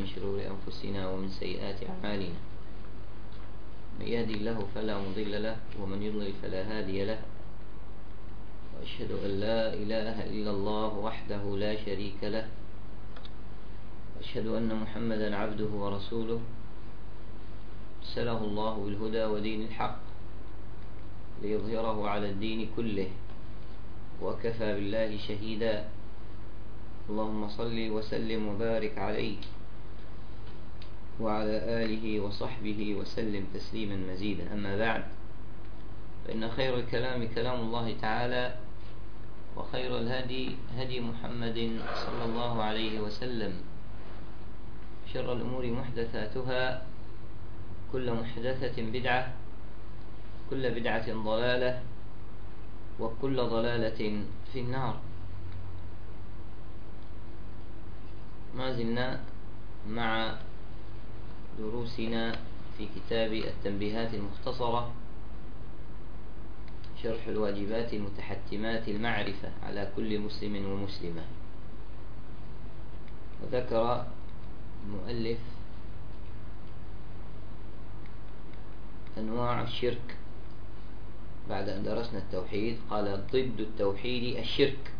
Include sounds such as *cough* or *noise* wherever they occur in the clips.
من شرور أنفسنا ومن سيئات أعمالنا. من يهدي الله فلا مضل له ومن يضلل فلا هادي له. وأشهد أن لا إله إلا الله وحده لا شريك له. وأشهد أن محمدا عبده ورسوله. أرسله الله بالهدى ودين الحق ليظهره على الدين كله وكفى بالله شهيدا. اللهم صل وسلم وبارك عليه. وعلى آله وصحبه وسلم تسليما مزيدا. أما بعد فإن خير الكلام كلام الله تعالى وخير الهدي هدي محمد صلى الله عليه وسلم. شر الأمور محدثاتها كل محدثة بدعة كل بدعة ضلالة وكل ضلالة في النار. ما زلنا مع دروسنا في كتاب التنبيهات المختصرة شرح الواجبات المتحتمات المعرفة على كل مسلم ومسلمة. وذكر المؤلف أنواع الشرك. بعد أن درسنا التوحيد قال ضد التوحيد الشرك.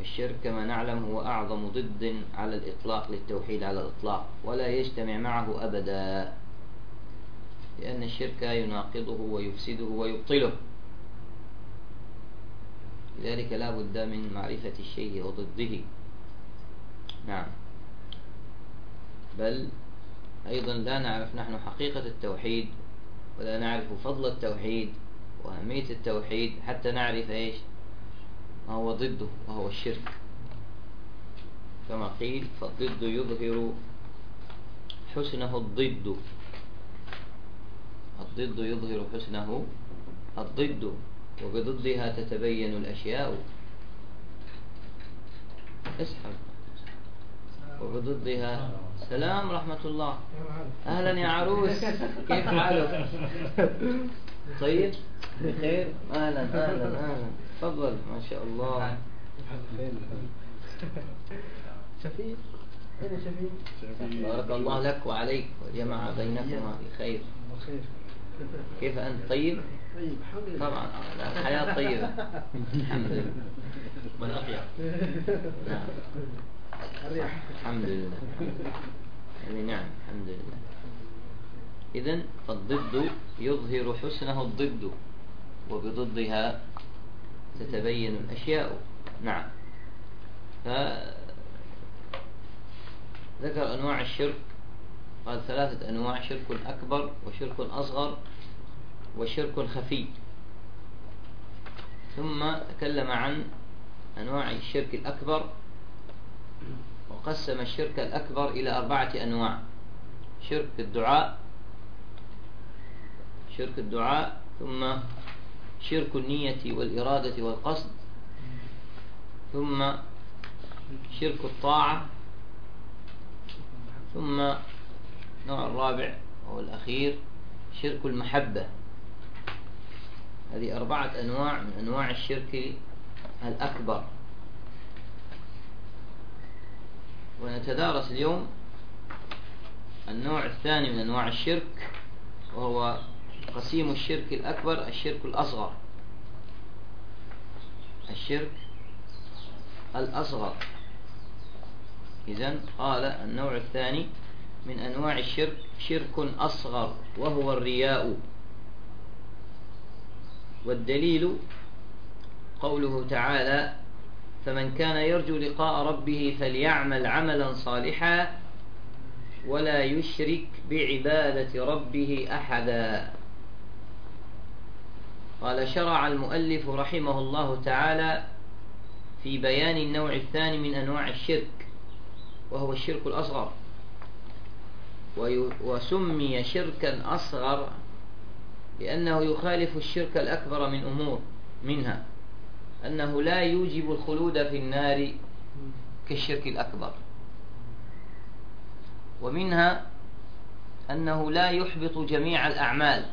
الشرك كما نعلم هو أعظم ضد على الإطلاق للتوحيد على الإطلاق ولا يجتمع معه أبدا لأن الشرك يناقضه ويفسده ويبطله. لذلك لا بد من معرفة الشيء وضده. نعم. بل أيضا لا نعرف نحن حقيقة التوحيد ولا نعرف فضل التوحيد وأهمية التوحيد حتى نعرف إيش؟ هو ضده وهو الشرك. كما قيل فالضد يظهر حسنه الضد. الضد يظهر حسنه الضد وبضدها تتبين الأشياء. اسحب. وبضدها سلام رحمة الله. أهلا يا عروس. كيف حالك؟ طيب؟ بخير. أهلا أهلا أهلا. تفضل ما شاء الله. شفيق. أين شفيق؟ بارك الله لك وعليك وجمع بينكما في خير بخير. كيف أنت؟ طيب؟ طيب الحمد لله. طبعا الحياة طيبة. الحمد لله من أطيب نعم. الحمد لله. يعني نعم الحمد لله. إذا فالضد يظهر حسنه الضد وبضدها تتبين الأشياء. نعم. فذكر أنواع الشرك. قال ثلاثة أنواع شرك أكبر وشرك أصغر وشرك خفي. ثم تكلم عن أنواع الشرك الأكبر وقسم الشرك الأكبر إلى أربعة أنواع شرك الدعاء شرك الدعاء ثم شرك النية والإرادة والقصد ثم شرك الطاعة ثم النوع الرابع أو الأخير شرك المحبة. هذه أربعة أنواع من أنواع الشرك الأكبر. ونتدارس اليوم النوع الثاني من أنواع الشرك وهو قسيم الشرك الأكبر الشرك الأصغر. الشرك الأصغر. إذن قال النوع الثاني من أنواع الشرك شرك أصغر وهو الرياء. والدليل قوله تعالى فمن كان يرجو لقاء ربه فليعمل عملا صالحا ولا يشرك بعبادة ربه أحدا. قال شرع المؤلف رحمه الله تعالى في بيان النوع الثاني من أنواع الشرك وهو الشرك الأصغر. وسمي شركا أصغر لأنه يخالف الشرك الأكبر من أمور منها أنه لا يوجب الخلود في النار كالشرك الأكبر. ومنها أنه لا يحبط جميع الأعمال.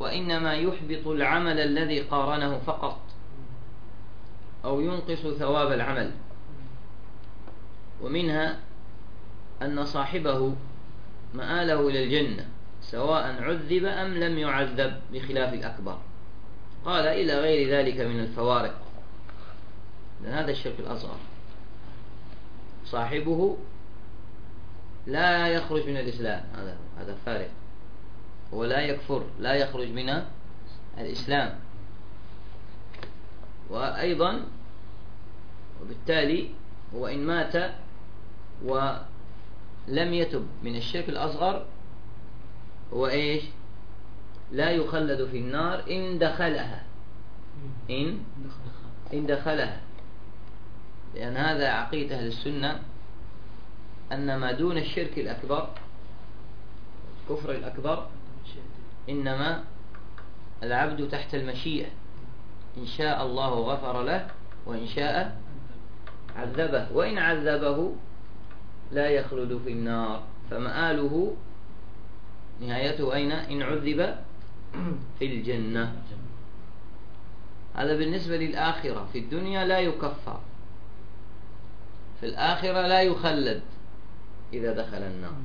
وإنما يحبط العمل الذي قارنه فقط أو ينقص ثواب العمل. ومنها أن صاحبه مآله إلى الجنة سواء عذب أم لم يعذب بخلاف الأكبر. قال إلى غير ذلك من الفوارق. لأن هذا الشرك الأصغر. صاحبه لا يخرج من الإسلام. هذا هذا فارق. هو لا يكفر لا يخرج من الإسلام. وأيضا وبالتالي هو إن مات ولم يتب من الشرك الأصغر هو إيش؟ لا يخلد في النار إن دخلها. إن إن دخلها. لأن هذا عقيدة أهل السنة أن ما دون الشرك الأكبر الكفر الأكبر إنما العبد تحت المشيئة. إن شاء الله غفر له وإن شاء عذبه. وإن عذبه لا يخلد في النار. فمآله نهايته أين؟ إن عذب في الجنة. هذا بالنسبة للآخرة. في الدنيا لا يكفر. في الآخرة لا يخلد إذا دخل النار.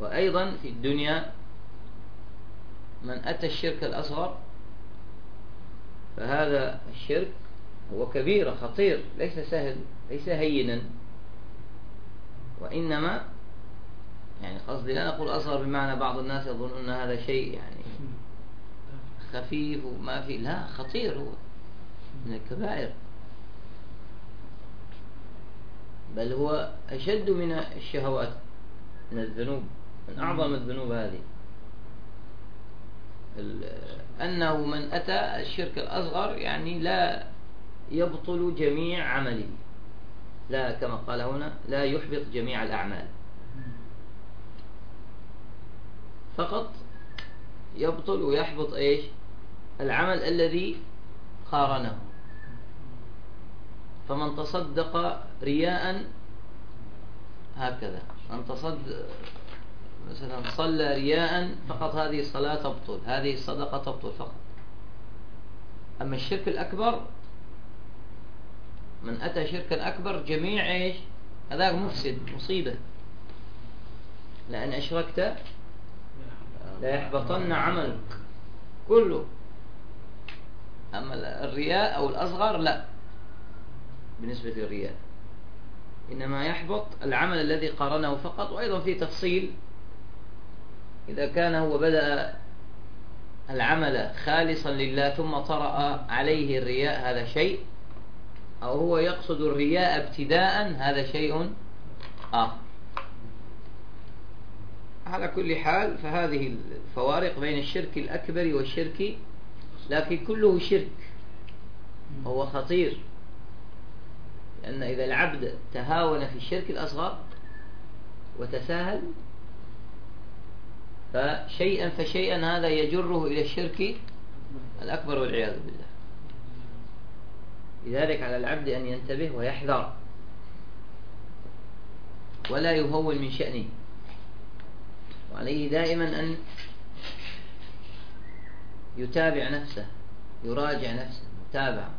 وأيضا في الدنيا من أتى الشرك الأصغر فهذا الشرك هو كبير خطير ليس سهل ليس هينا. وإنما يعني قصدي لا نقول أصغر بمعنى بعض الناس يظن أن هذا شيء يعني خفيف وما في لا خطير هو من الكبائر. بل هو أشد من الشهوات من الذنوب من أعظم الذنوب هذه. أنه من أتى الشرك الأصغر يعني لا يبطل جميع عمله. لا كما قال هنا لا يحبط جميع الأعمال. فقط يبطل ويحبط إيش؟ العمل الذي قارنه. فمن تصدق رياء هكذا. من تصدق مثلا صلى رياء فقط هذه الصلاة تبطل هذه الصدقة تبطل فقط. أما الشرك الأكبر من أتى شركا أكبر جميع إيش؟ هذاك مفسد مصيبة. لأن أشركت لا يحبطن عملك كله. أما الرياء أو الأصغر لا. بالنسبة للرياء. إنما يحبط العمل الذي قارنه فقط وأيضا في تفصيل. إذا كان هو بدأ العمل خالصا لله ثم طرأ عليه الرياء هذا شيء أو هو يقصد الرياء ابتداء هذا شيء آخر. على كل حال فهذه الفوارق بين الشرك الأكبر والشرك لكن كله شرك وهو خطير. لأن إذا العبد تهاون في الشرك الأصغر وتساهل فشيئا فشيئا هذا يجره إلى الشرك الأكبر والعياذ بالله. لذلك على العبد أن ينتبه ويحذر. ولا يهول من شأنه. وعليه دائما أن يتابع نفسه يراجع نفسه متابعة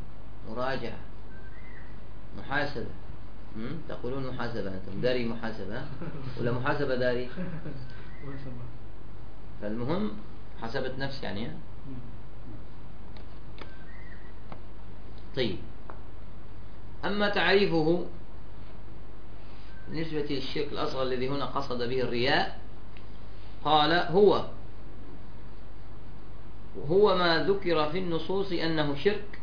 مراجعة محاسبة. تقولون محاسبة أنتم. داري محاسبة. ولا محاسبة داري؟ *laughs* فالمهم حسبت نفس يعني طيب. أما تعريفه بالنسبة للشرك الأصغر الذي هنا قصد به الرياء قال هو. هو ما ذكر في النصوص أنه شرك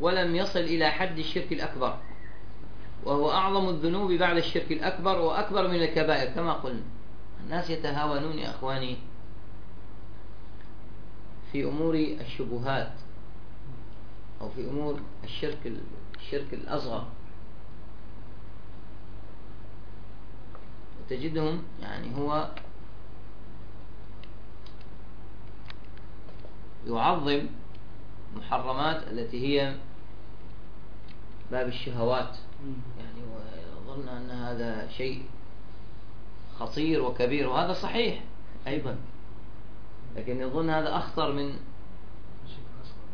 ولم يصل إلى حد الشرك الأكبر وهو أعظم الذنوب بعد الشرك الأكبر وأكبر من الكبائر كما قلنا. الناس يتهاونون يا أخواني في أمور الشبهات أو في أمور الشرك الشرك الأصغر. وتجدهم يعني هو يعظم محرمات التي هي باب الشهوات. يعني ويظن أن هذا شيء خطير وكبير وهذا صحيح أيضا. لكن يظن هذا أخطر من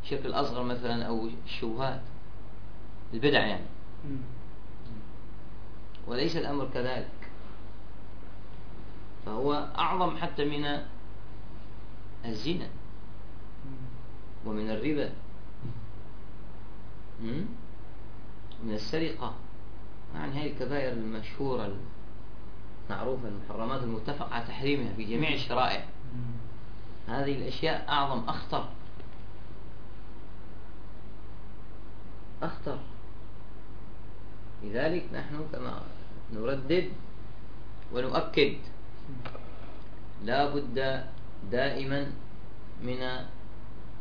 الشرك الأصغر. مثلا أو الشبهات البدع يعني. وليس الأمر كذلك. فهو أعظم حتى من الزنا. ومن الربا. من السرقة. يعني هذه الكبائر المشهورة المعروفة المحرمات المتفق على تحريمها في جميع الشرائع. هذه الأشياء أعظم أخطر. أخطر. لذلك نحن كما نردد ونؤكد لا بد دائما من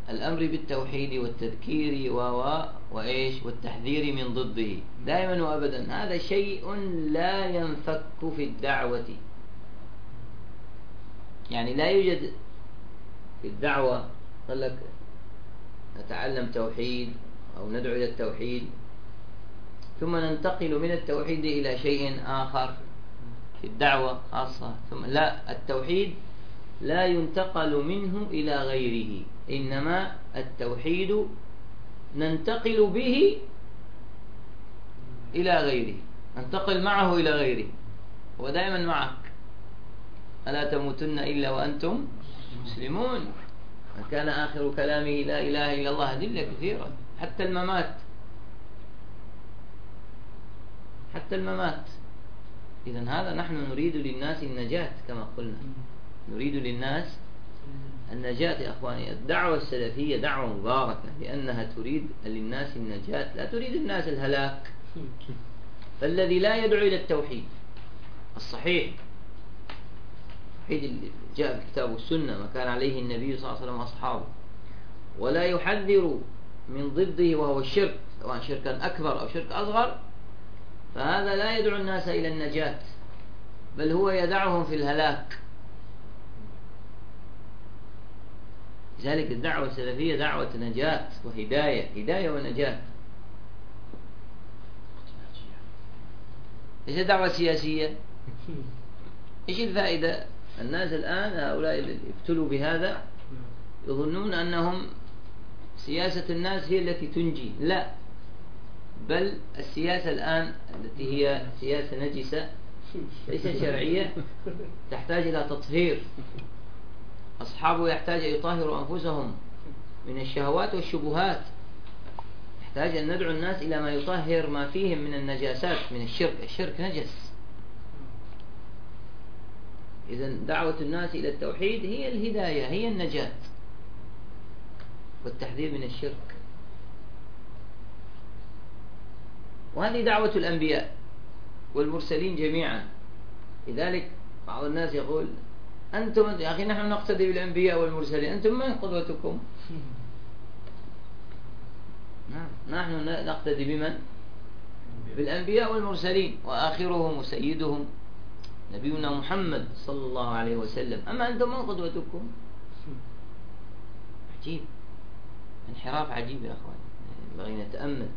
الأمر بالتوحيد والتذكير و وإيش؟ والتحذير من ضده. دائما وأبدا. هذا شيء لا ينفك في الدعوة. يعني لا يوجد في الدعوة قال لك نتعلم توحيد أو ندعو إلى التوحيد ثم ننتقل من التوحيد إلى شيء آخر في الدعوة خاصة. ثم لا التوحيد لا ينتقل منه إلى غيره إنما التوحيد ننتقل به إلى غيره ننتقل معه إلى غيره هو دائما معك. ألا تموتن إلا وأنتم مسلمون كان آخر كلامه لا إله إلا الله أدلة كثيرة. حتى الممات. حتى الممات. إذا هذا نحن نريد للناس النجاة كما قلنا. نريد للناس النجاة يا أخواني. الدعوة السلفية دعوة مباركة لأنها تريد للناس النجاة. لا تريد الناس الهلاك. فالذي لا يدعو إلى التوحيد الصحيح. التوحيد اللي جاء في الكتاب والسنة ما كان عليه النبي صلى الله عليه وسلم وأصحابه. ولا يحذر من ضده وهو الشرك سواء شركا أكبر أو شرك أصغر. فهذا لا يدعو الناس إلى النجاة بل هو يدعهم في الهلاك. لذلك الدعوة السلفية دعوة نجاة وهداية هداية ونجاة. إيش الدعوة السياسية؟ *laughs* إيش الفائدة؟ الناس الآن هؤلاء اللي ابتلوا بهذا يظنون أنهم سياسة الناس هي التي تنجي. لا. بل السياسة الآن التي هي سياسة نجسة ليست شرعية تحتاج إلى تطهير. أصحابه يحتاج أن يطهروا أنفسهم من الشهوات والشبهات. يحتاج أن ندعو الناس إلى ما يطهر ما فيهم من النجاسات من الشرك. الشرك نجس. إذا دعوة الناس إلى التوحيد هي الهداية هي النجاة والتحذير من الشرك. وهذه دعوة الأنبياء والمرسلين جميعا. لذلك بعض الناس يقول أنتم يا أخي نحن نقتدي بالأنبياء والمرسلين أنتم من قدوتكم؟ *laughs* نعم نحن نقتدي بمن؟ بالأنبياء والمرسلين وآخرهم وسيدهم. نبينا محمد صلى الله عليه وسلم. أما أنتم من قدوتكم؟ عجيب. انحراف عجيب يا أخوان. ينبغي نتأمل.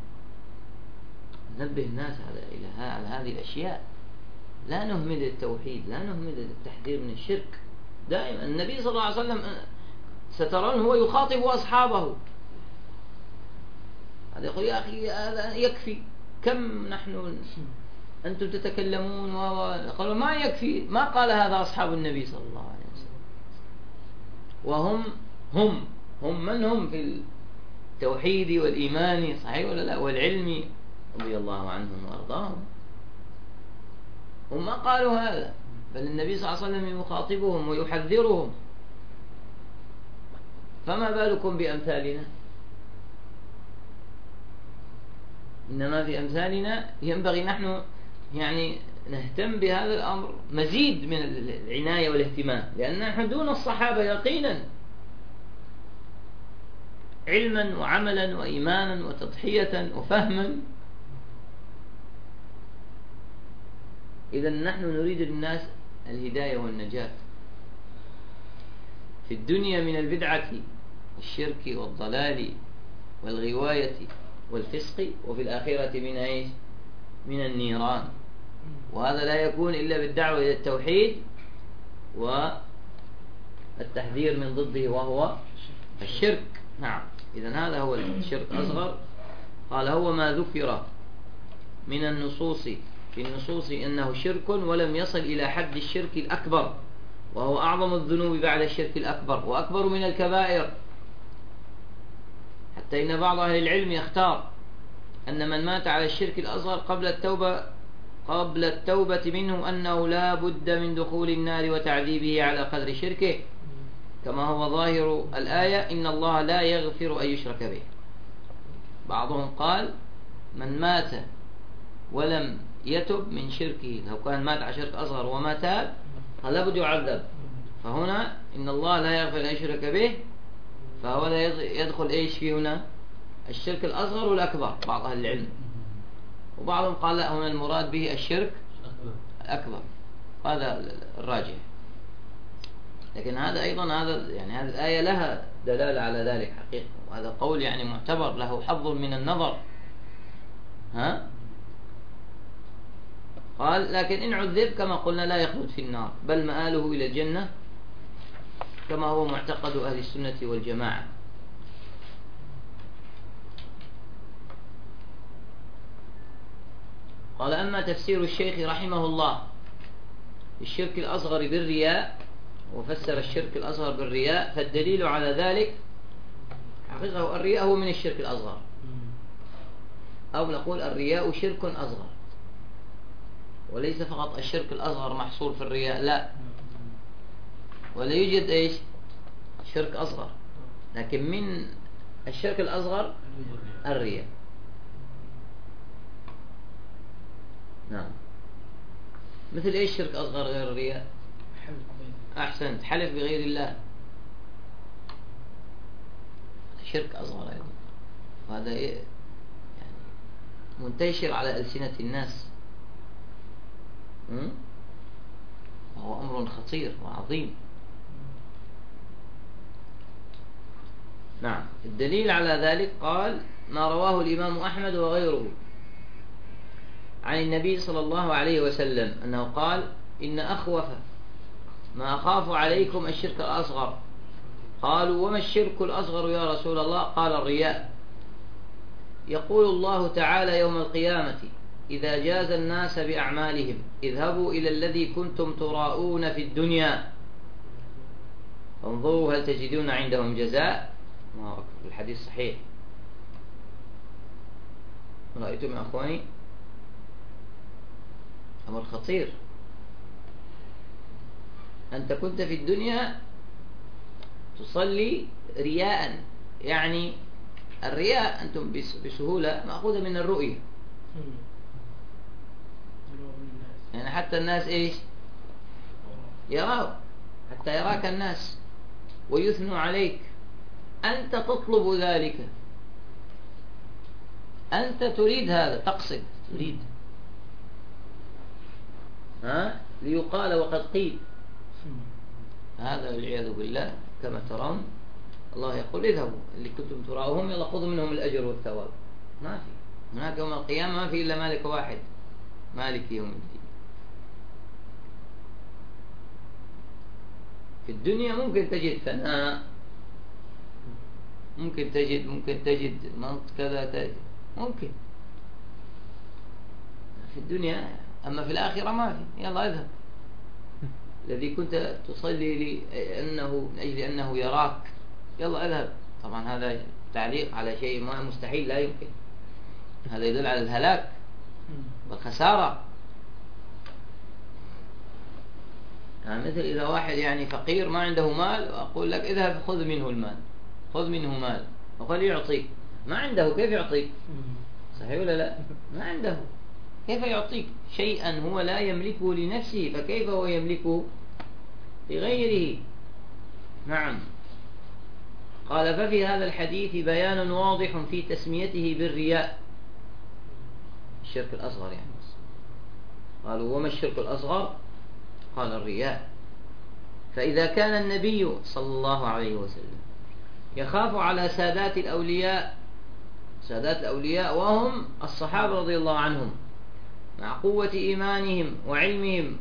ننبه الناس على إلى على هذه الأشياء. لا نهمل التوحيد لا نهمل التحذير من الشرك. دائما النبي صلى الله عليه وسلم سترون هو يخاطب أصحابه. هذا يقول يا أخي هذا يكفي. كم نحن أنتم تتكلمون قالوا ما يكفي ما قال هذا أصحاب النبي صلى الله عليه وسلم. وهم هم هم من هم في التوحيد والإيمان صحيح ولا لا؟ والعلم رضي الله عنهم وأرضاهم. هم ما قالوا هذا بل النبي صلى الله عليه وسلم يخاطبهم ويحذرهم. فما بالكم بأمثالنا؟ إنما في أمثالنا ينبغي نحن يعني نهتم بهذا الأمر مزيد من العناية والاهتمام لأن نحن دون الصحابة يقينا. علما وعملا وإيمانا وتضحية وفهما. إذا نحن نريد للناس الهداية والنجاة. في الدنيا من البدعة والشرك والضلال والغواية والفسق وفي الآخرة من إيش؟ من النيران. وهذا لا يكون إلا بالدعوة إلى التوحيد والتحذير من ضده وهو الشرك. نعم. إذا هذا هو الشرك الأصغر. قال هو ما ذكر من النصوص في النصوص أنه شرك ولم يصل إلى حد الشرك الأكبر وهو أعظم الذنوب بعد الشرك الأكبر وأكبر من الكبائر. حتى إن بعض أهل العلم يختار أن من مات على الشرك الأصغر قبل التوبة قبل التوبة منه أنه لا بد من دخول النار وتعذيبه على قدر شركه. كما هو ظاهر الآية إن الله لا يغفر أن يشرك به. بعضهم قال من مات ولم يتب من شركه. لو كان مات على شرك أصغر وما تاب فلا بد يعذب. فهنا إن الله لا يغفر أن يشرك به فهو لا يدخل إيش في هنا؟ الشرك الأصغر والأكبر بعض أهل العلم. وبعضهم قال لا هنا المراد به الشرك الأكبر هذا الراجح. لكن هذا أيضا هذا يعني هذه الآية لها دلالة على ذلك حقيقة. وهذا قول يعني معتبر له حظ من النظر. ها؟ قال لكن إن عذب كما قلنا لا يخلد في النار بل مآله إلى الجنة كما هو معتقد أهل السنة والجماعة. قال أما تفسير الشيخ رحمه الله الشرك الأصغر بالرياء وفسر الشرك الأصغر بالرياء فالدليل على ذلك حقيقة الرياء هو من الشرك الأصغر. أو نقول الرياء شرك أصغر. وليس فقط الشرك الأصغر محصور في الرياء لا. ولا يوجد إيش؟ شرك أصغر. لكن من الشرك الأصغر الرياء. نعم. مثل إيش شرك أصغر غير الرياء؟ أحسنت. حلف بغير الله. شرك أصغر أيضا. وهذا يعني منتشر على ألسنة الناس. وهو أمر خطير وعظيم. نعم. الدليل على ذلك قال ما رواه الإمام أحمد وغيره. عن النبي صلى الله عليه وسلم أنه قال إن أخوف ما أخاف عليكم الشرك الأصغر. قالوا وما الشرك الأصغر يا رسول الله؟ قال الرياء. يقول الله تعالى يوم القيامة إذا جاز الناس بأعمالهم اذهبوا إلى الذي كنتم تراءون في الدنيا. انظروا هل تجدون عندهم جزاء؟ الحديث صحيح. رأيتم يا أخواني؟ أمر خطير. أنت كنت في الدنيا تصلي رياء يعني الرياء أنتم بسهولة مأخوذة من الرؤية. يعني حتى الناس إيش؟ يراو حتى يراك الناس. ويثنوا عليك. أنت تطلب ذلك. أنت تريد هذا تقصد. تريد. ها؟ ليقال وقد قيل. هذا والعياذ بالله كما ترون الله يقول اذهبوا اللي كنتم تراؤهم يلا خذوا منهم الأجر والثواب. ما في. هناك يوم القيامة ما في إلا مالك واحد. مالك يوم الدين. في الدنيا ممكن تجد ثناء ممكن تجد ممكن تجد منط كذا تجد. ممكن. في الدنيا أما في الآخرة ما في. يلا اذهب. *laughs* الذي كنت تصلي لأنه من أجل أنه يراك. يلا اذهب. طبعا هذا تعليق على شيء ما مستحيل لا يمكن. هذا يدل على الهلاك والخسارة. يعني مثل إذا واحد يعني فقير ما عنده مال وأقول لك اذهب خذ منه المال. خذ منه مال. وقال يعطيك. ما عنده كيف يعطيك؟ صحيح ولا لا؟ *laughs* ما عنده. كيف يعطيك شيئا هو لا يملكه لنفسه فكيف هو يملكه لغيره؟ نعم. قال ففي هذا الحديث بيان واضح في تسميته بالرياء. الشرك الأصغر يعني قالوا وما الشرك الأصغر؟ قال الرياء. فإذا كان النبي صلى الله عليه وسلم يخاف على سادات الأولياء سادات الأولياء وهم الصحابة رضي الله عنهم. مع قوة إيمانهم وعلمهم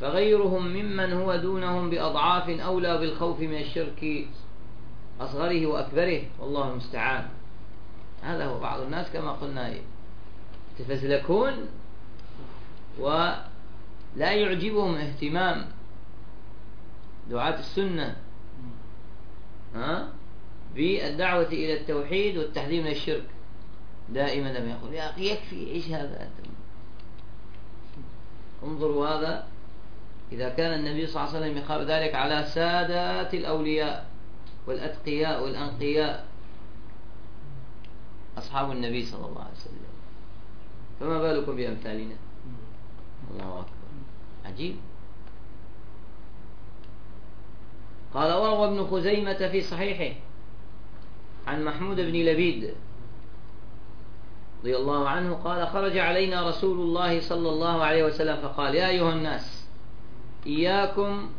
فغيرهم ممن هو دونهم بأضعاف أولى بالخوف من الشرك أصغره وأكبره والله ولا يعجبهم اهتمام دعاة السنة ها؟ بالدعوة إلى التوحيد والتحذير من الشرك. دائما لما يقول يا أخي يكفي إيش هذا انظروا هذا. إذا كان النبي صلى الله عليه وسلم يخاف ذلك على سادات الأولياء والأتقياء والأنقياء. أصحاب النبي صلى الله عليه وسلم. فما بالكم بأمثالنا؟ الله أكبر. عجيب. قال وروى ابن خزيمة في صحيحه عن محمود بن لبيد رضي الله عنه قال خرج علينا رسول الله صلى الله عليه وسلم فقال يا أيها الناس إياكم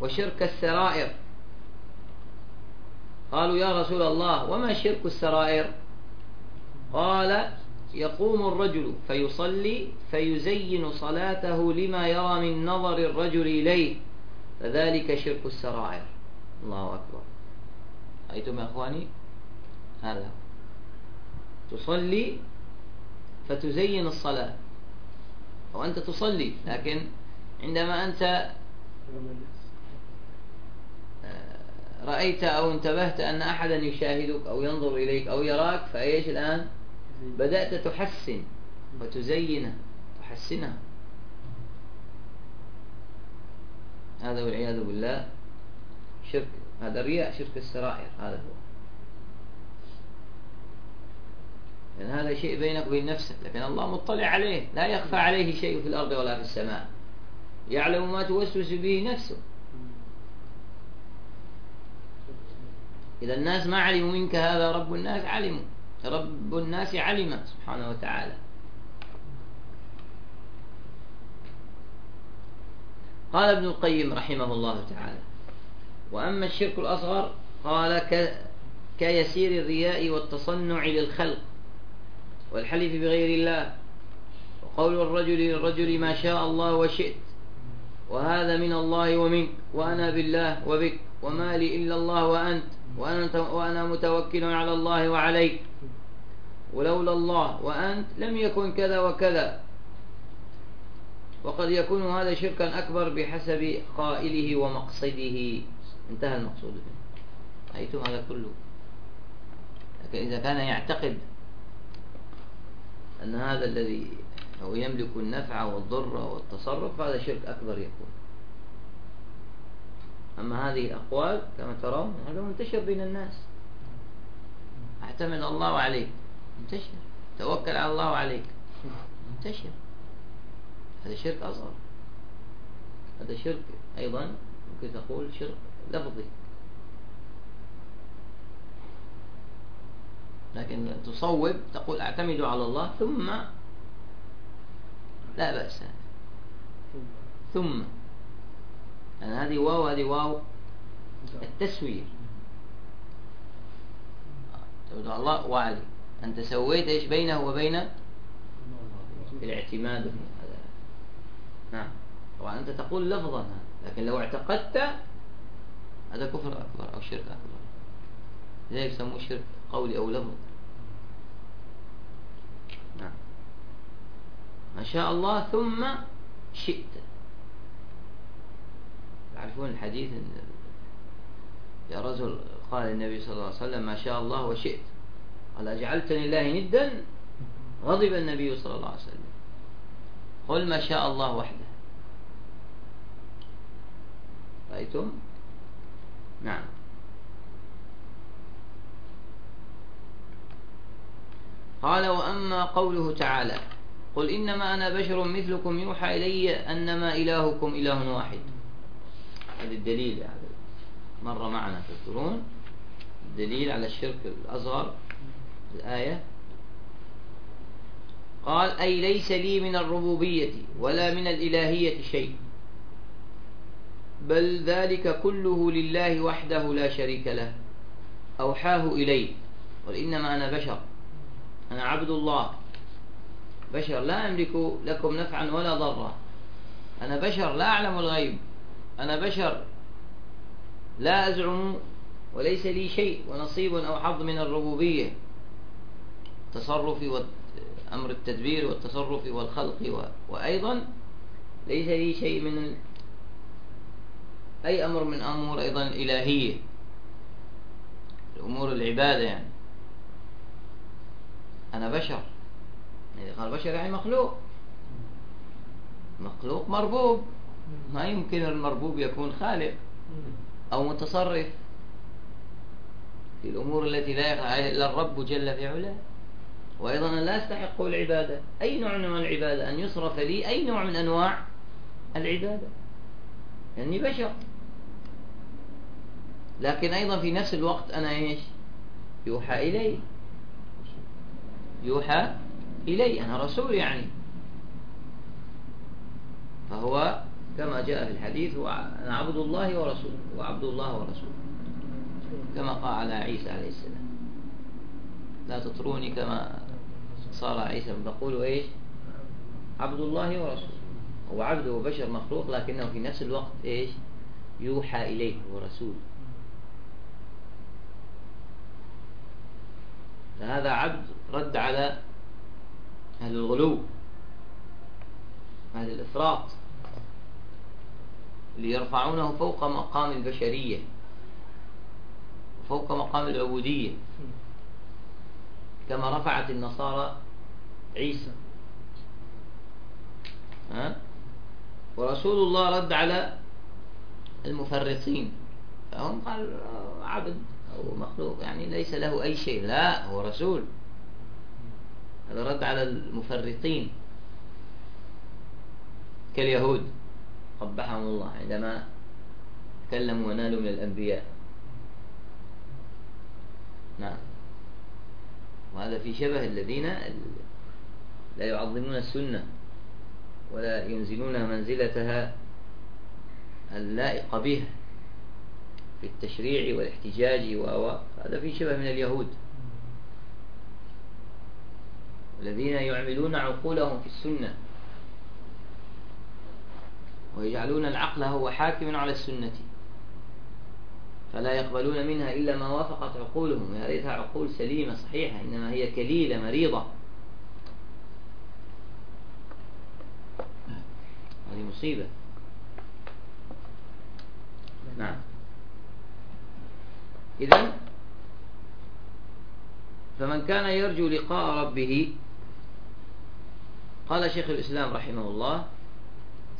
وشرك السرائر. قالوا يا رسول الله وما شرك السرائر؟ قال يقوم الرجل فيصلي فيزين صلاته لما يرى من نظر الرجل إليه فذلك شرك السرائر. الله أكبر. رأيتم يا أخواني؟ هذا. تصلي فتزين الصلاة. وأنت تصلي لكن عندما أنت آه، رأيت أو انتبهت أن أحدا يشاهدك أو ينظر إليك أو يراك فأيش الآن؟ بدأت تحسن. وتزينه تحسنها. هذا والعياذ بالله. شرك هذا الرياء شرك السرائر. هذا هو. لأن هذا شيء بينك وبين نفسك لكن الله مطلع عليه لا يخفى عليه شيء في الأرض ولا في السماء. يعلم ما توسوس به نفسه. إذا الناس ما علموا منك هذا رب الناس علموا. رب الناس علم سبحانه وتعالى. قال ابن القيم رحمه الله تعالى وأما الشرك الأصغر قال. كيسير الرياء والتصنع للخلق والحلف بغير الله. وقول الرجل للرجل ما شاء الله وشئت. وهذا من الله ومنك. وأنا بالله وبك. وما لي إلا الله وأنت. وأنا, متوكل على الله وعليك. ولولا الله وأنت لم يكن كذا وكذا. وقد يكون هذا شركا أكبر بحسب قائله ومقصده. انتهى المقصود. منه رأيتم هذا كله؟ لكن إذا كان يعتقد أن هذا الذي هو يملك النفع والضر والتصرف هذا شرك أكبر يكون. أما هذه الأقوال كما ترون هذا منتشر بين الناس. أعتمد الله عليك. منتشر. توكل على الله عليك. منتشر. هذا شرك أصغر. هذا شرك أيضا ممكن تقول شرك لفظي. لكن تصوب تقول اعتمد على الله ثم لا بأس. ثم يعني هذه واو هذه واو التسوير. على الله وعلي أنت سويت إيش بينه وبين الاعتماد نعم. طبعا أنت تقول لفظا لكن لو اعتقدت هذا كفر أكبر أو شرك أكبر. لذلك يسموه شرك قولي أو لفظ. نعم. ما شاء الله ثم شئت. تعرفون الحديث يا رجل قال النبي صلى الله عليه وسلم ما شاء الله وشئت. قال أجعلتني الله ندا غضب النبي صلى الله عليه وسلم. قل ما شاء الله وحده. رأيتم؟ نعم. قال وأما قوله تعالى قل إنما أنا بشر مثلكم يوحى إلي أنما إلهكم إله واحد. هذا الدليل يعني مر معنا تذكرون الدليل على الشرك الأصغر الآية. قال أي ليس لي من الربوبية ولا من الإلهية شيء بل ذلك كله لله وحده لا شريك له أوحاه إلي قل إنما أنا بشر. أنا عبد الله. بشر لا أملك لكم نفعا ولا ضرا. أنا بشر لا أعلم الغيب. أنا بشر لا أزعم وليس لي شيء ونصيب أو حظ من الربوبية. تصرف وأمر التدبير والتصرف والخلق وأيضا ليس لي شيء من. أي أمر من أمور أيضا الإلهية الأمور العبادة يعني. أنا بشر. إذا قال بشر يعني مخلوق. مخلوق مربوب. ما يمكن المربوب يكون خالق أو متصرف في الأمور التي لا يقع إلا الرب جل في علاه. وأيضا لا أستحق العبادة. أي نوع من العبادة؟ أن يصرف لي أي نوع من أنواع العبادة. لأني يعني بشر. لكن أيضا في نفس الوقت أنا إيش؟ يوحى إلي. يوحى إلي أنا رسول يعني. فهو كما جاء في الحديث هو أنا عبد الله ورسوله وعبد الله ورسوله كما قال على عيسى عليه السلام. لا تطروني كما صار عيسى بقول إيش؟ عبد الله ورسوله. هو عبد وبشر مخلوق لكنه في نفس الوقت إيش؟ يوحى إليه هو رسول. فهذا عبد رد على أهل الغلو أهل الإفراط ليرفعونه فوق مقام البشرية فوق مقام العبودية كما رفعت النصارى عيسى ها؟ ورسول الله رد على المفرطين فهم قال عبد أو مخلوق يعني ليس له أي شيء لا هو رسول. هذا رد على المفرطين كاليهود قبحهم الله عندما تكلموا ونالوا من الأنبياء. نعم. وهذا في شبه الذين لا يعظمون السنة ولا ينزلونها منزلتها اللائقة بها. في التشريع والاحتجاج و هذا في شبه من اليهود. الذين يعملون عقولهم في السنة ويجعلون العقل هو حاكم على السنة فلا يقبلون منها إلا ما وافقت عقولهم. يا ريتها عقول سليمة صحيحة إنما هي كليلة مريضة. هذه مصيبة. نعم. إذا فمن كان يرجو لقاء ربه قال شيخ الإسلام رحمه الله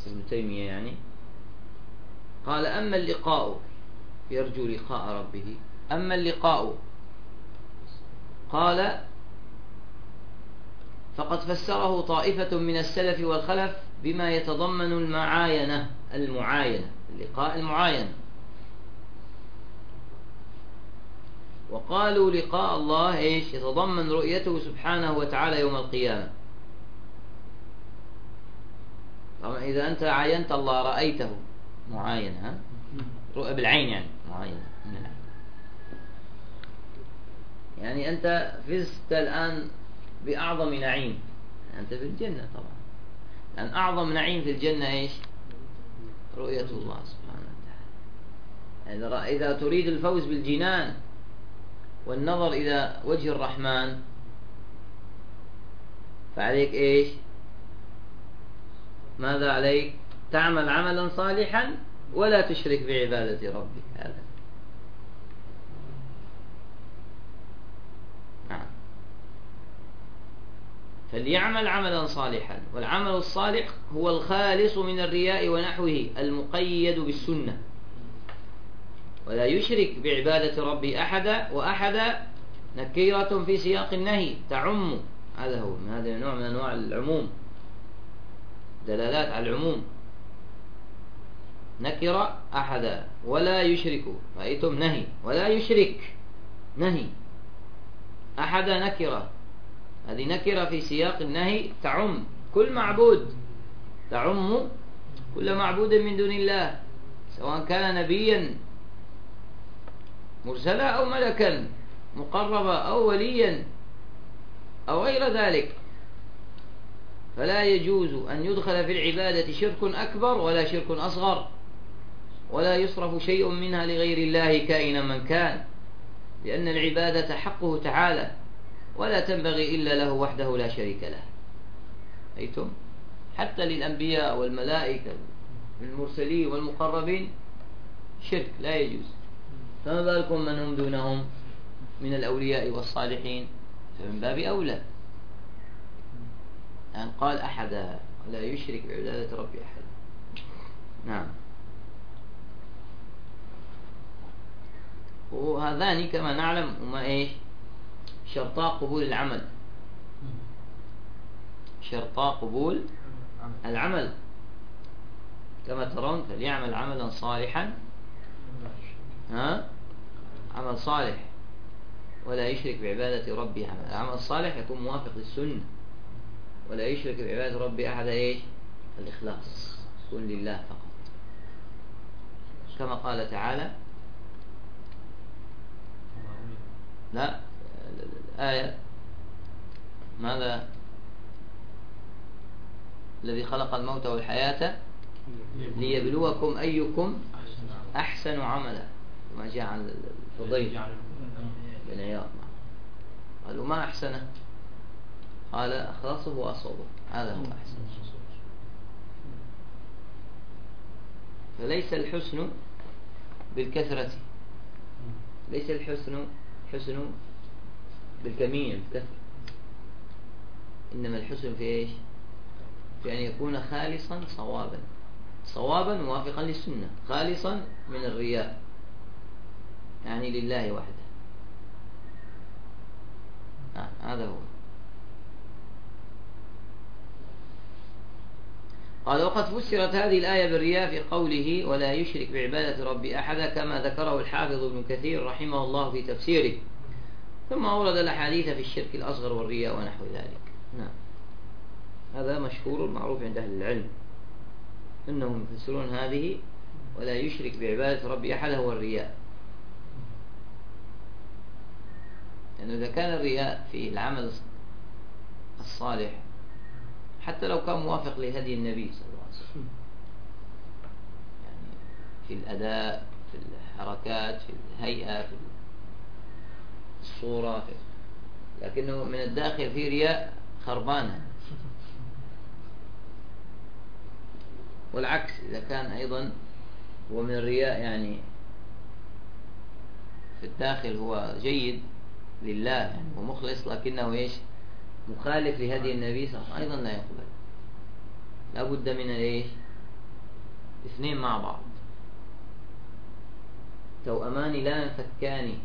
ابن تيمية يعني قال أما اللقاء يرجو لقاء ربه أما اللقاء قال فقد فسره طائفة من السلف والخلف بما يتضمن المعاينة المعاينة اللقاء المعاينة وقالوا لقاء الله إيش؟ يتضمن رؤيته سبحانه وتعالى يوم القيامة. طبعا إذا أنت عاينت الله رأيته. معاين ها؟ رؤى بالعين يعني. معاين. يعني أنت فزت الآن بأعظم نعيم. أنت في الجنة طبعا. لأن أعظم نعيم في الجنة إيش؟ رؤية الله سبحانه وتعالى. إذا تريد الفوز بالجنان والنظر إلى وجه الرحمن فعليك إيش؟ ماذا عليك؟ تعمل عملا صالحا ولا تشرك بعبادة ربك. هذا. نعم. فليعمل عملا صالحا. والعمل الصالح هو الخالص من الرياء ونحوه المقيد بالسنة. ولا يشرك بعبادة ربي أحدا وأحدا نكيرة في سياق النهي تعم. هذا هو هذا نوع من أنواع العموم. دلالات على العموم. نكر أحدا ولا يشرك. رأيتم نهي. ولا يشرك. نهي. أحدا نكرة هذه نكرة في سياق النهي تعم. كل معبود. تعم كل معبود من دون الله سواء كان نبيا مرسلا أو ملكا مقربا أو وليا أو غير ذلك. فلا يجوز أن يدخل في العبادة شرك أكبر ولا شرك أصغر ولا يصرف شيء منها لغير الله كائنا من كان لأن العبادة حقه تعالى ولا تنبغي إلا له وحده لا شريك له. أيتم؟ حتى للأنبياء والملائكة المرسلين والمقربين شرك لا يجوز. فما بالكم من هم دونهم من الأولياء والصالحين؟ فمن باب أولى. يعني قال أحد لا يشرك بعبادة ربي أحد. نعم. وهذان كما نعلم هما إيش؟ شرطا قبول العمل. شرطا قبول العمل. كما ترون فليعمل عملا صالحا. ها؟ عمل صالح ولا يشرك بعبادة ربه عمل العمل الصالح يكون موافق للسنة ولا يشرك بعبادة ربه أحد إيش؟ الإخلاص. يكون لله فقط. كما قال تعالى لا الآية ماذا؟ الذي خلق الموت والحياة ليبلوكم أيكم أحسن عملا. ما جاء عن الفضيل بن عياض قالوا ما أحسنه. قال أخلصه وأصوبه. هذا هو أحسن. فليس الحسن بالكثرة. ليس الحسن حسن بالكمية بالكثرة. إنما الحسن في إيش؟ في أن يكون خالصا صوابا. صوابا موافقا للسنة. خالصا من الرياء. يعني لله وحده. آه هذا هو. قال وقد فسرت هذه الآية بالرياء في قوله ولا يشرك بعبادة رب أحدا كما ذكره الحافظ ابن كثير رحمه الله في تفسيره. ثم أورد الأحاديث في الشرك الأصغر والرياء ونحو ذلك. نعم. هذا مشهور معروف عند أهل العلم. أنهم يفسرون هذه ولا يشرك بعبادة رب أحد هو الرياء. لأنه إذا كان الرياء في العمل الصالح حتى لو كان موافق لهدي النبي صلى الله عليه وسلم. يعني في الأداء في الحركات في الهيئة في الصورة في لكنه من الداخل في رياء خربانة. والعكس إذا كان أيضا هو من الرياء يعني في الداخل هو جيد لله ومخلص لكنه إيش؟ مخالف لهدي النبي صلى الله عليه وسلم. أيضا لا يقبل. لا بد من الإيش؟ اثنين مع بعض. توأمان لا ينفكان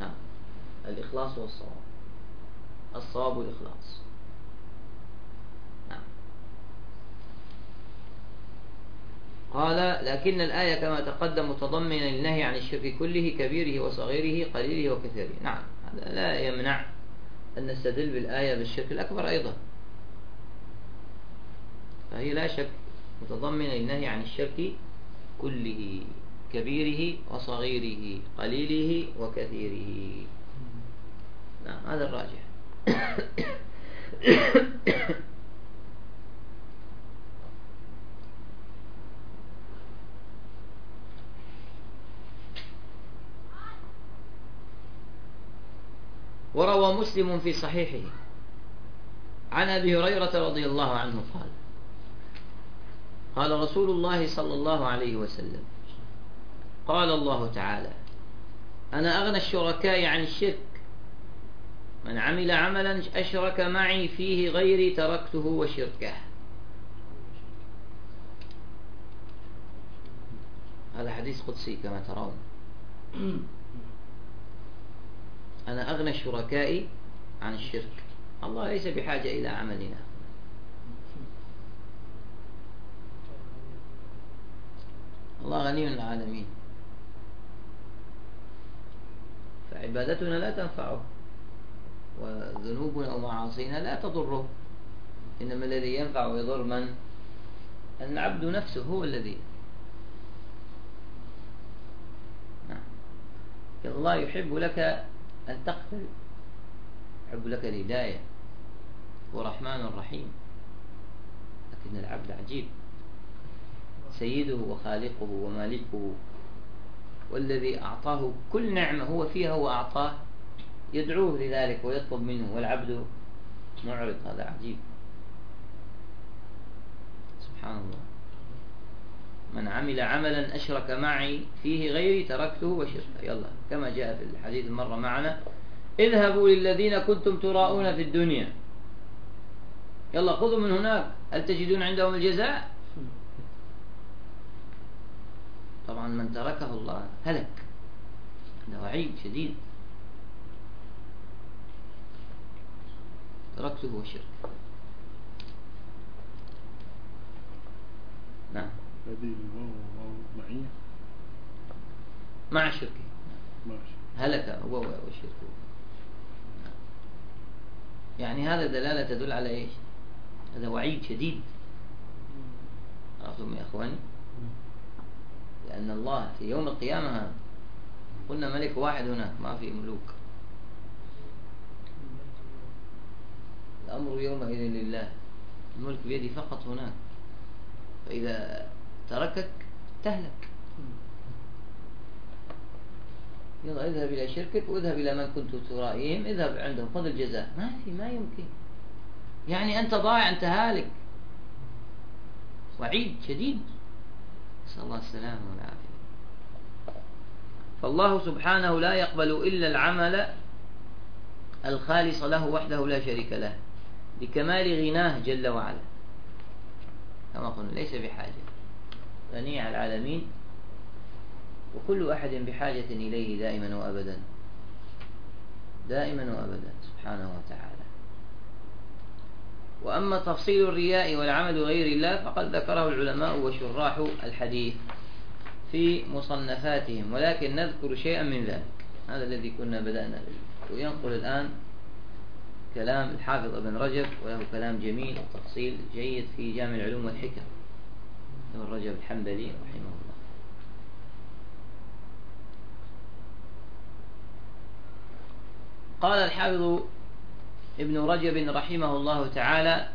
نعم. الإخلاص والصواب. الصواب والإخلاص نعم قال لكن الآية كما تقدم متضمنة للنهي عن الشرك كله كبيره وصغيره قليله وكثيره. نعم هذا لا يمنع أن نستدل بالآية بالشرك الأكبر أيضا. فهي لا شك متضمنة للنهي عن الشرك كله كبيره وصغيره قليله وكثيره. نعم هذا الراجح. *coughs* وروى مسلم في صحيحه. عن أبي هريرة رضي الله عنه قال قال رسول الله صلى الله عليه وسلم قال الله تعالى أنا أغنى الشركاء عن الشرك. من عمل عملا أشرك معي فيه غيري تركته وشركه. هذا حديث قدسي كما ترون. *coughs* أنا أغنى الشركاء عن الشرك. الله ليس بحاجة إلى عملنا. الله غني العالمين فعبادتنا لا تنفعه وذنوبنا ومعاصينا لا تضره. إنما الذي ينفع ويضر من؟ العبد نفسه هو الذي. نعم. الله يحب لك أن تقتل. يحب لك الهداية. هو رحمن رحيم. لكن العبد عجيب. سيده وخالقه ومالكه. والذي أعطاه كل نعمة هو فيها وأعطاه. يدعوه لذلك ويطلب منه. والعبد معرض. هذا عجيب. سبحان الله. من عمل عملا أشرك معي فيه غيري تركته وشركه. يلا كما جاء في الحديث مرة معنا. اذهبوا للذين كنتم تراؤون في الدنيا. يلا خذوا من هناك. هل تجدون عندهم الجزاء؟ طبعا من تركه الله هلك. هذا وعيد شديد. تركته وشرك نعم. هذه الواو معية مع شركة. مع هلك. هو وشركه يعني هذا دلالة تدل على إيش؟ هذا وعيد شديد. عرفتم يا أخواني؟ لأن الله في يوم القيامة قلنا ملك واحد هناك ما في ملوك. الأمر يومئذ لله. الملك بيدي فقط هناك. فإذا تركك تهلك. يلا اذهب إلى شركك واذهب إلى من كنت ترائيهم. اذهب عندهم. خذ الجزاء. ما في ما يمكن. يعني أنت ضائع أنت هالك. وعيد شديد. نسأل الله السلامة والعافية. فالله سبحانه لا يقبل إلا العمل الخالص له وحده لا شريك له. لكمال غناه جل وعلا. كما قلنا ليس بحاجة. غني على العالمين وكل أحد بحاجة إليه دائما وأبدا. دائما وأبدا سبحانه وتعالى. وأما تفصيل الرياء والعمل غير الله فقد ذكره العلماء وشراح الحديث في مصنفاتهم ولكن نذكر شيئا من ذلك. هذا الذي كنا بدأنا به. وينقل الآن كلام الحافظ ابن رجب وله كلام جميل وتفصيل جيد في جامع العلوم والحكم. ابن رجب الحنبلي رحمه الله. قال الحافظ ابن رجب رحمه الله تعالى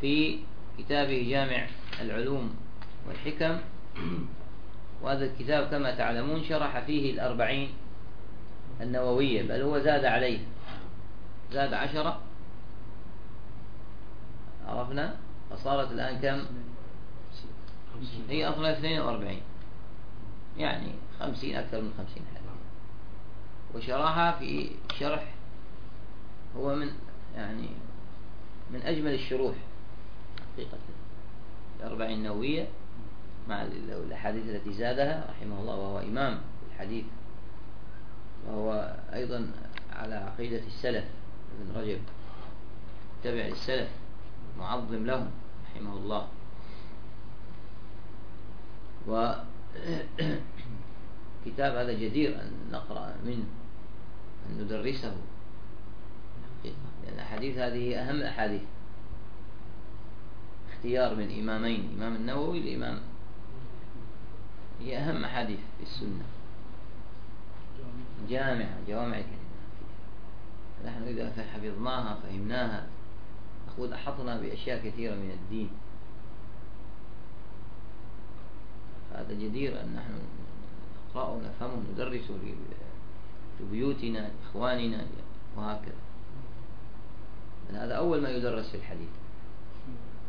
في كتابه جامع العلوم والحكم. وهذا الكتاب كما تعلمون شرح فيه الأربعين النووية بل هو زاد عليه. زاد عشرة. عرفنا؟ فصارت الآن كم؟ هي أصلا 42 يعني خمسين أكثر من خمسين حديث وشرحها في شرح هو من يعني من أجمل الشروح حقيقة. الأربعين النووية مع الأحاديث التي زادها رحمه الله وهو إمام الحديث. وهو أيضا على عقيدة السلف ابن رجب. تبع السلف. معظم لهم رحمه الله. و *coughs* كتاب هذا جدير أن نقرأ منه أن ندرسه. لأن الأحاديث هذه أهم الأحاديث اختيار من إمامين إمام النووي الإمام هي أهم أحاديث في السنة. جامعة جوامع الكلمة نحن إذا حفظناها فهمناها نقول أحطنا بأشياء كثيرة من الدين. هذا جدير أن نحن نقرأه ونفهمه ندرسه لبيوتنا لإخواننا وهكذا. هذا أول ما يدرس في الحديث.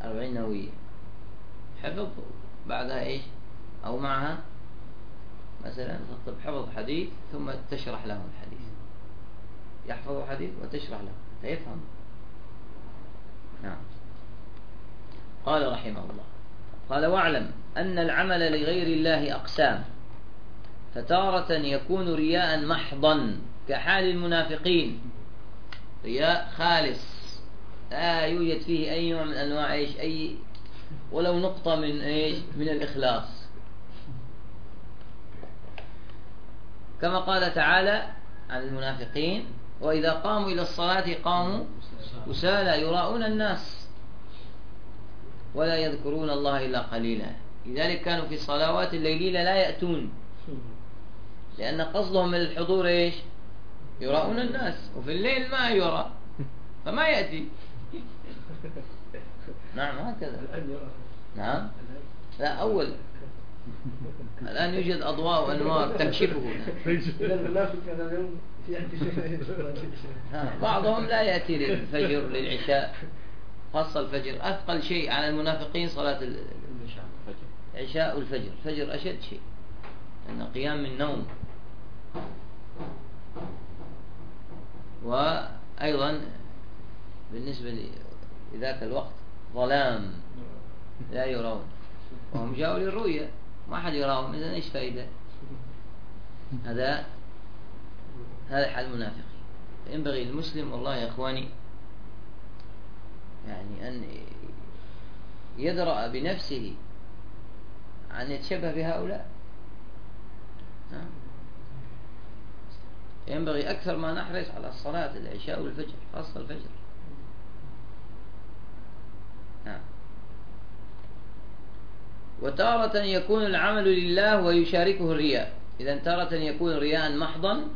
أربعين نووية حفظ بعدها إيش؟ أو معها مثلا تطلب حفظ حديث ثم تشرح له الحديث. يحفظ حديث وتشرح له. فيفهم نعم. قال رحمه الله. قال واعلم أن العمل لغير الله أقسام فتارة يكون رياء محضا كحال المنافقين. رياء خالص. لا يوجد فيه أي نوع من أنواع إيش أي ولو نقطة من إيش من الإخلاص. كما قال تعالى عن المنافقين وإذا قاموا إلى الصلاة قاموا وسالى يراؤون الناس ولا يذكرون الله إلا قليلا. لذلك كانوا في الصلوات الليلية لا يأتون. لأن قصدهم من الحضور إيش؟ يراؤون الناس. وفي الليل ما يرى فما يأتي. *laughs* نعم هكذا. نعم. لا أول. الآن يوجد أضواء وأنوار تكشفه *laughs* *laughs* بعضهم لا يأتي للفجر للعشاء. خاصة الفجر. أثقل شيء على المنافقين صلاة العشاء والفجر. الفجر أشد شيء. أن قيام من نوم وأيضا بالنسبة لذاك الوقت ظلام. لا يرون. وهم جاءوا للرؤية. ما حد يراهم. إذا إيش فائدة؟ هذا هذا حال المنافقين. ينبغي المسلم والله يا إخواني يعني أن يدرأ بنفسه أن يتشبه بهؤلاء. ينبغي أكثر ما نحرص على الصلاة العشاء والفجر خاصة الفجر. نعم وتارة يكون العمل لله ويشاركه الرياء. إذا تارة يكون رياء محضا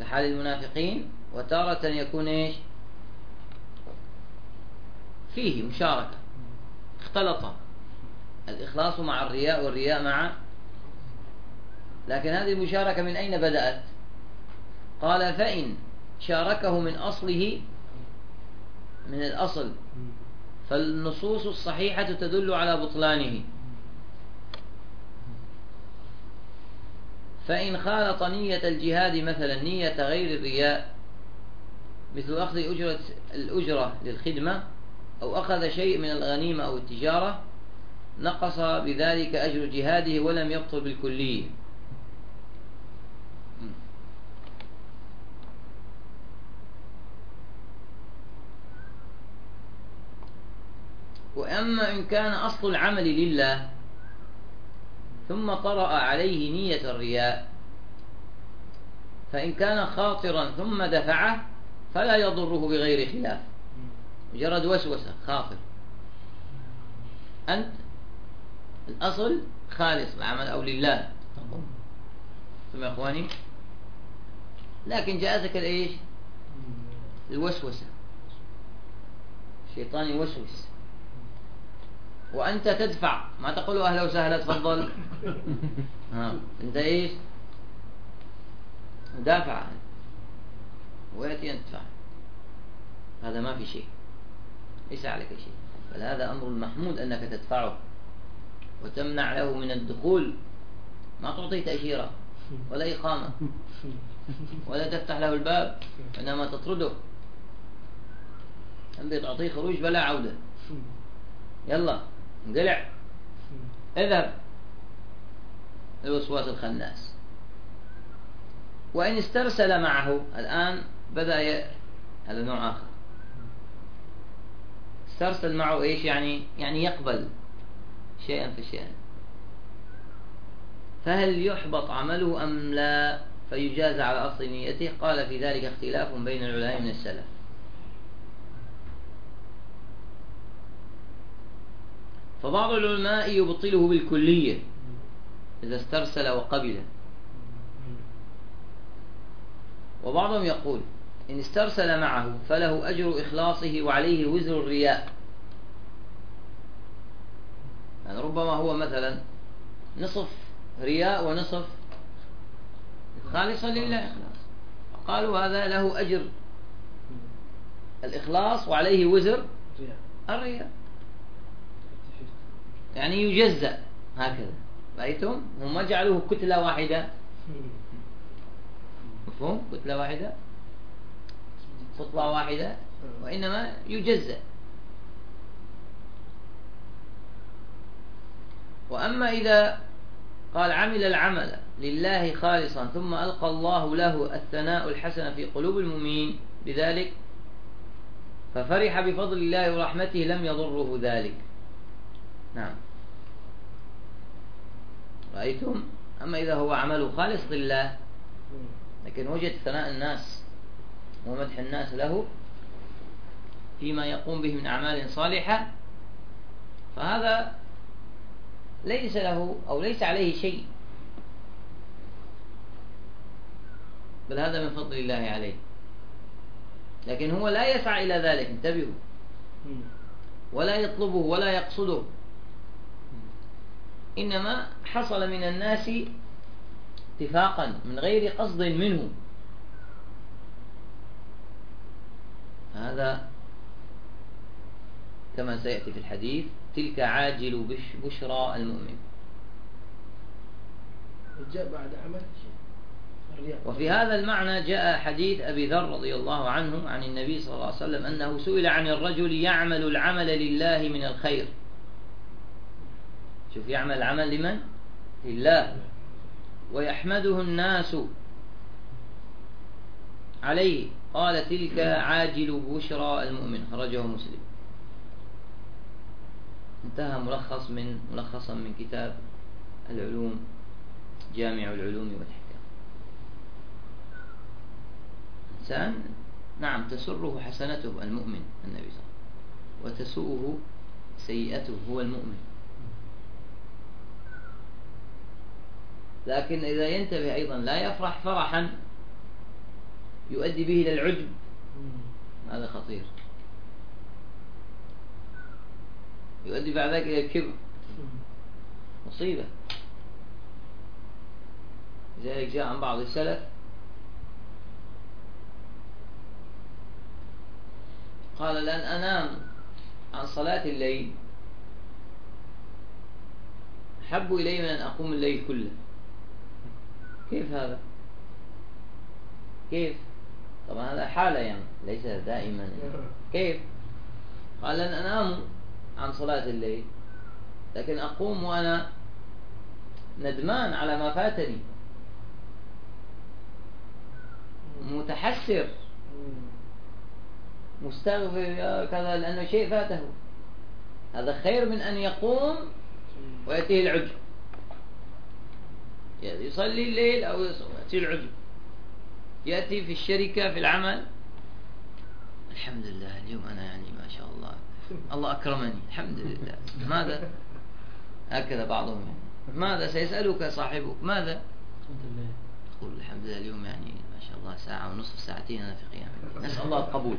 كحال المنافقين وتارة يكون إيش؟ فيه مشاركة. اختلط. الإخلاص مع الرياء والرياء مع. لكن هذه المشاركة من أين بدأت؟ قال فإن شاركه من أصله من الأصل. فالنصوص الصحيحة تدل على بطلانه. فإن خالط نية الجهاد مثلا نية غير الرياء مثل أخذ أجرة الأجرة للخدمة أو أخذ شيء من الغنيمة أو التجارة نقص بذلك أجر جهاده ولم يبطل بالكلية. وأما إن كان أصل العمل لله ثم طرأ عليه نية الرياء. فإن كان خاطرا ثم دفعه فلا يضره بغير خلاف. مجرد وسوسة خاطر. أنت الأصل خالص العمل أو لله. ثم يا إخواني لكن جاءتك الإيش؟ الوسوسة. الشيطان يوسوس. وأنت تدفع. ما تقول أهلا وسهلا تفضل. *laughs* ها أنت إيش؟ مدافع ويأتي أن تدفع هذا ما في شيء. ليس عليك شيء. بل هذا أمر محمود أنك تدفعه. وتمنع له من الدخول. ما تعطيه تأشيرة ولا إقامة ولا تفتح له الباب. إنما تطرده. أنت تعطيه خروج بلا عودة. يلا. انقلع. اذهب. الوسواس الخناس. وإن استرسل معه الآن بدأ. هذا نوع آخر. استرسل معه إيش يعني؟ يعني يقبل شيئا فشيئا. فهل يحبط عمله أم لا؟ فيجاز على أصل نيته. قال في ذلك اختلاف بين العلماء من السلف. فبعض العلماء يبطله بالكلية إذا استرسل وقبل. وبعضهم يقول إن استرسل معه فله أجر إخلاصه وعليه وزر الرياء. يعني ربما هو مثلا نصف رياء ونصف خالصا لله. إخلاص قالوا هذا له أجر الإخلاص وعليه وزر الرياء. يعني يجزأ هكذا. رأيتم هم جعلوه كتلة واحدة. مفهوم؟ كتلة واحدة. خطوة واحدة. وإنما يجزأ. وأما إذا قال عمل العمل لله خالصا ثم ألقى الله له الثناء الحسن في قلوب المؤمنين بذلك ففرح بفضل الله ورحمته لم يضره ذلك. نعم. رأيتم أما إذا هو عمله خالص لله لكن وجد ثناء الناس ومدح الناس له فيما يقوم به من أعمال صالحة فهذا ليس له أو ليس عليه شيء. بل هذا من فضل الله عليه. لكن هو لا يسعى إلى ذلك انتبهوا. ولا يطلبه ولا يقصده. إنما حصل من الناس اتفاقا من غير قصد منه. هذا كما سيأتي في الحديث تلك عاجل بشرى المؤمن. جاء بعد عمل وفي هذا المعنى جاء حديث أبي ذر رضي الله عنه عن النبي صلى الله عليه وسلم أنه سئل عن الرجل يعمل العمل لله من الخير. شوف يعمل العمل لمن؟ لله. ويحمده الناس عليه. قال تلك عاجل بشرى المؤمن. خرجه مسلم. انتهى ملخص من ملخصا من كتاب العلوم جامع العلوم والحكم. إنسان نعم تسره حسنته المؤمن النبي صلى الله عليه وسلم وتسوءه سيئته هو المؤمن. لكن إذا ينتبه أيضا لا يفرح فرحا يؤدي به إلى العجب. هذا خطير. يؤدي بعد ذلك إلى الكبر. مصيبة. لذلك جاء عن بعض السلف قال لن أنام عن صلاة الليل. حب إلي من أن أقوم الليل كله. كيف هذا؟ كيف؟ طبعا هذا حالة يعني ليس دائما. يعني. كيف؟ قال لن أنام عن صلاة الليل لكن أقوم وأنا ندمان على ما فاتني. متحسر. مستغفر كذا لأنه شيء فاته. هذا خير من أن يقوم ويأتيه العجب يصلي الليل أو يأتيه العجب يأتي في الشركة في العمل. الحمد لله اليوم أنا يعني ما شاء الله. الله أكرمني. الحمد لله. ماذا؟ هكذا بعضهم يعني. ماذا سيسألك صاحبك؟ ماذا؟ تقول الحمد لله اليوم يعني ما شاء الله ساعة ونصف ساعتين أنا في قيام نسأل الله القبول.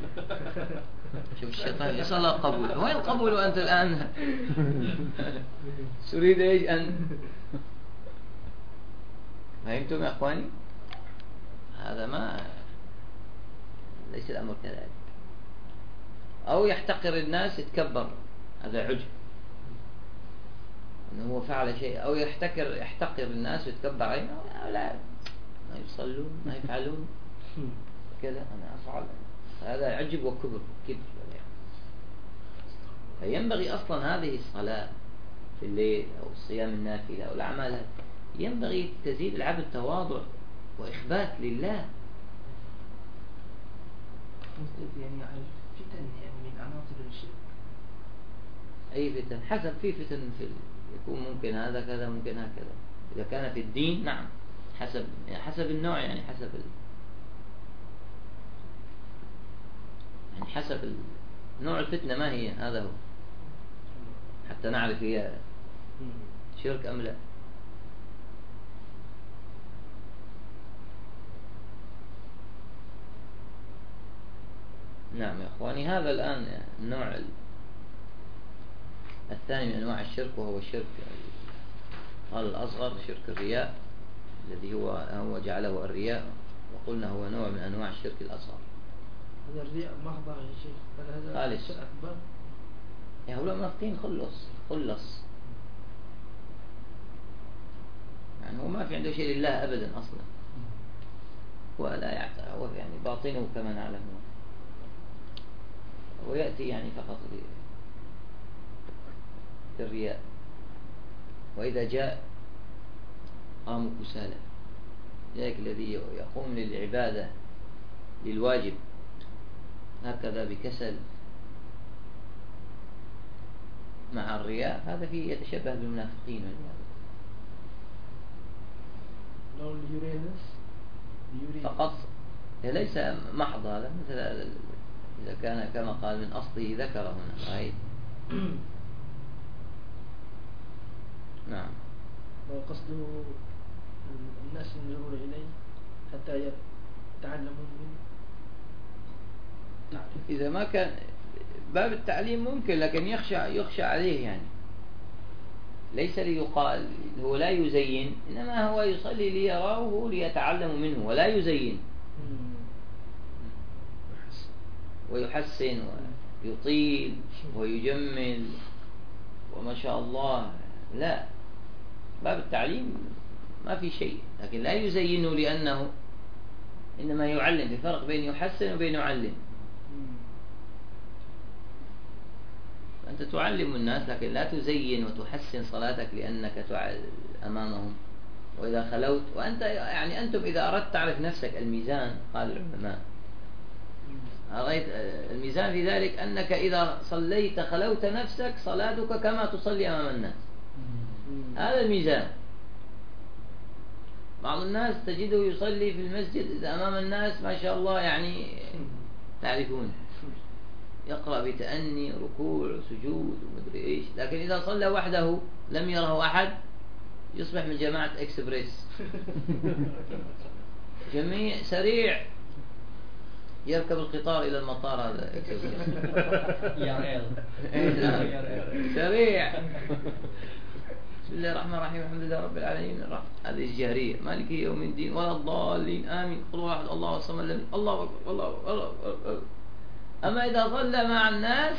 شوف الشيطان يسأل الله القبول. وين القبول وأنت الآن؟ *laughs* تريد إيش أن فهمتم يا أخواني؟ هذا ما ليس الأمر كذلك. أو يحتقر الناس يتكبر هذا عجب. أنه هو فعل شيء. أو يحتقر يحتقر الناس ويتكبر عليهم لا ما يصلون ما يفعلون. *laughs* كذا أنا أفعل. هذا عجب وكبر كبر فينبغي أصلا هذه الصلاة في الليل أو الصيام النافلة أو الأعمال ينبغي تزيد العبد تواضع وإخبات لله. يعني فتن يعني من عناصر الشرك أي فتن؟ حسب في فتن في يكون ممكن هذا كذا ممكن هكذا. إذا كان في الدين نعم. حسب يعني حسب النوع يعني حسب ال... يعني حسب ال... نوع الفتنة ما هي؟ هذا هو. حتى نعرف هي شرك أم لا. نعم يا أخواني هذا الآن النوع الثاني من أنواع الشرك وهو الشرك الأصغر شرك الرياء الذي هو هو جعله الرياء وقلنا هو نوع من أنواع الشرك الأصغر. هذا الرياء محضة يا شيخ؟ بل هذا خالص. شيء أكبر يا هؤلاء المنافقين خلص خلص. يعني هو ما في عنده شيء لله أبدا أصلا. ولا هو يعني باطنه كما نعلم. ويأتي يعني فقط للرياء. وإذا جاء قاموا كسالى. ذلك الذي يقوم للعبادة للواجب. هكذا بكسل مع الرياء. هذا فيه يتشبه بالمنافقين والعياذ فقط. ليس محض هذا مثل إذا كان كما قال من أصله ذكر هنا رأيت. *clears throat* نعم. لو قصده الناس ينظرون إليه حتى يتعلمون منه. تعرف إذا ما كان باب التعليم ممكن لكن يخشى يخشى عليه يعني. ليس ليقال هو لا يزين إنما هو يصلي ليراه ليتعلم منه ولا يزين. ويحسن ويطيل ويجمل وما شاء الله. لا باب التعليم ما في شيء لكن لا يزينه لأنه إنما يعلم في فرق بين يحسن وبين يعلم. أنت تعلم الناس لكن لا تزين وتحسن صلاتك لأنك أمامهم. وإذا خلوت وأنت يعني أنتم إذا أردت تعرف نفسك الميزان قال العلماء. رأيت الميزان في ذلك أنك إذا صليت خلوت نفسك صلاتك كما تصلي أمام الناس. هذا الميزان. بعض الناس تجده يصلي في المسجد إذا أمام الناس ما شاء الله يعني تعرفون يقرأ بتأني ركوع سجود ومدري إيش. لكن إذا صلى وحده لم يره أحد يصبح من جماعة إكسبريس. *laughs* جميع سريع. يركب القطار إلى المطار هذا. *laughs* يا سريع. بسم الله الرحمن الرحيم. الحمد لله رب العالمين. هذه الجهرية مالك يوم الدين. ولا الضالين. آمين. قل واحد الله الصمد الله أكبر. الله أكبر. أما إذا صلى مع الناس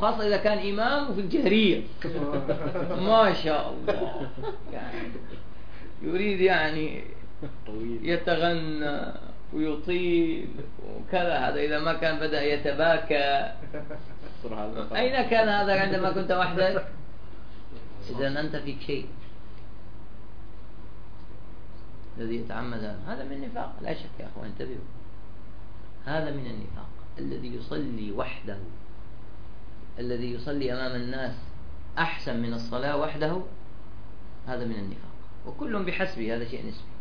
خاصة إذا كان إمام وفي الجهرية *laughs* ما شاء الله. يعني يريد يعني يتغنى. ويطيل وكذا هذا إذا ما كان بدأ يتباكى. *laughs* أين كان هذا عندما كنت وحدك؟ إذا أنت فيك شيء الذي يتعمد هذا من النفاق. لا شك يا أخوان انتبهوا. هذا من النفاق. الذي يصلي وحده الذي يصلي أمام الناس أحسن من الصلاة وحده هذا من النفاق. وكل بحسبه هذا شيء نسبي.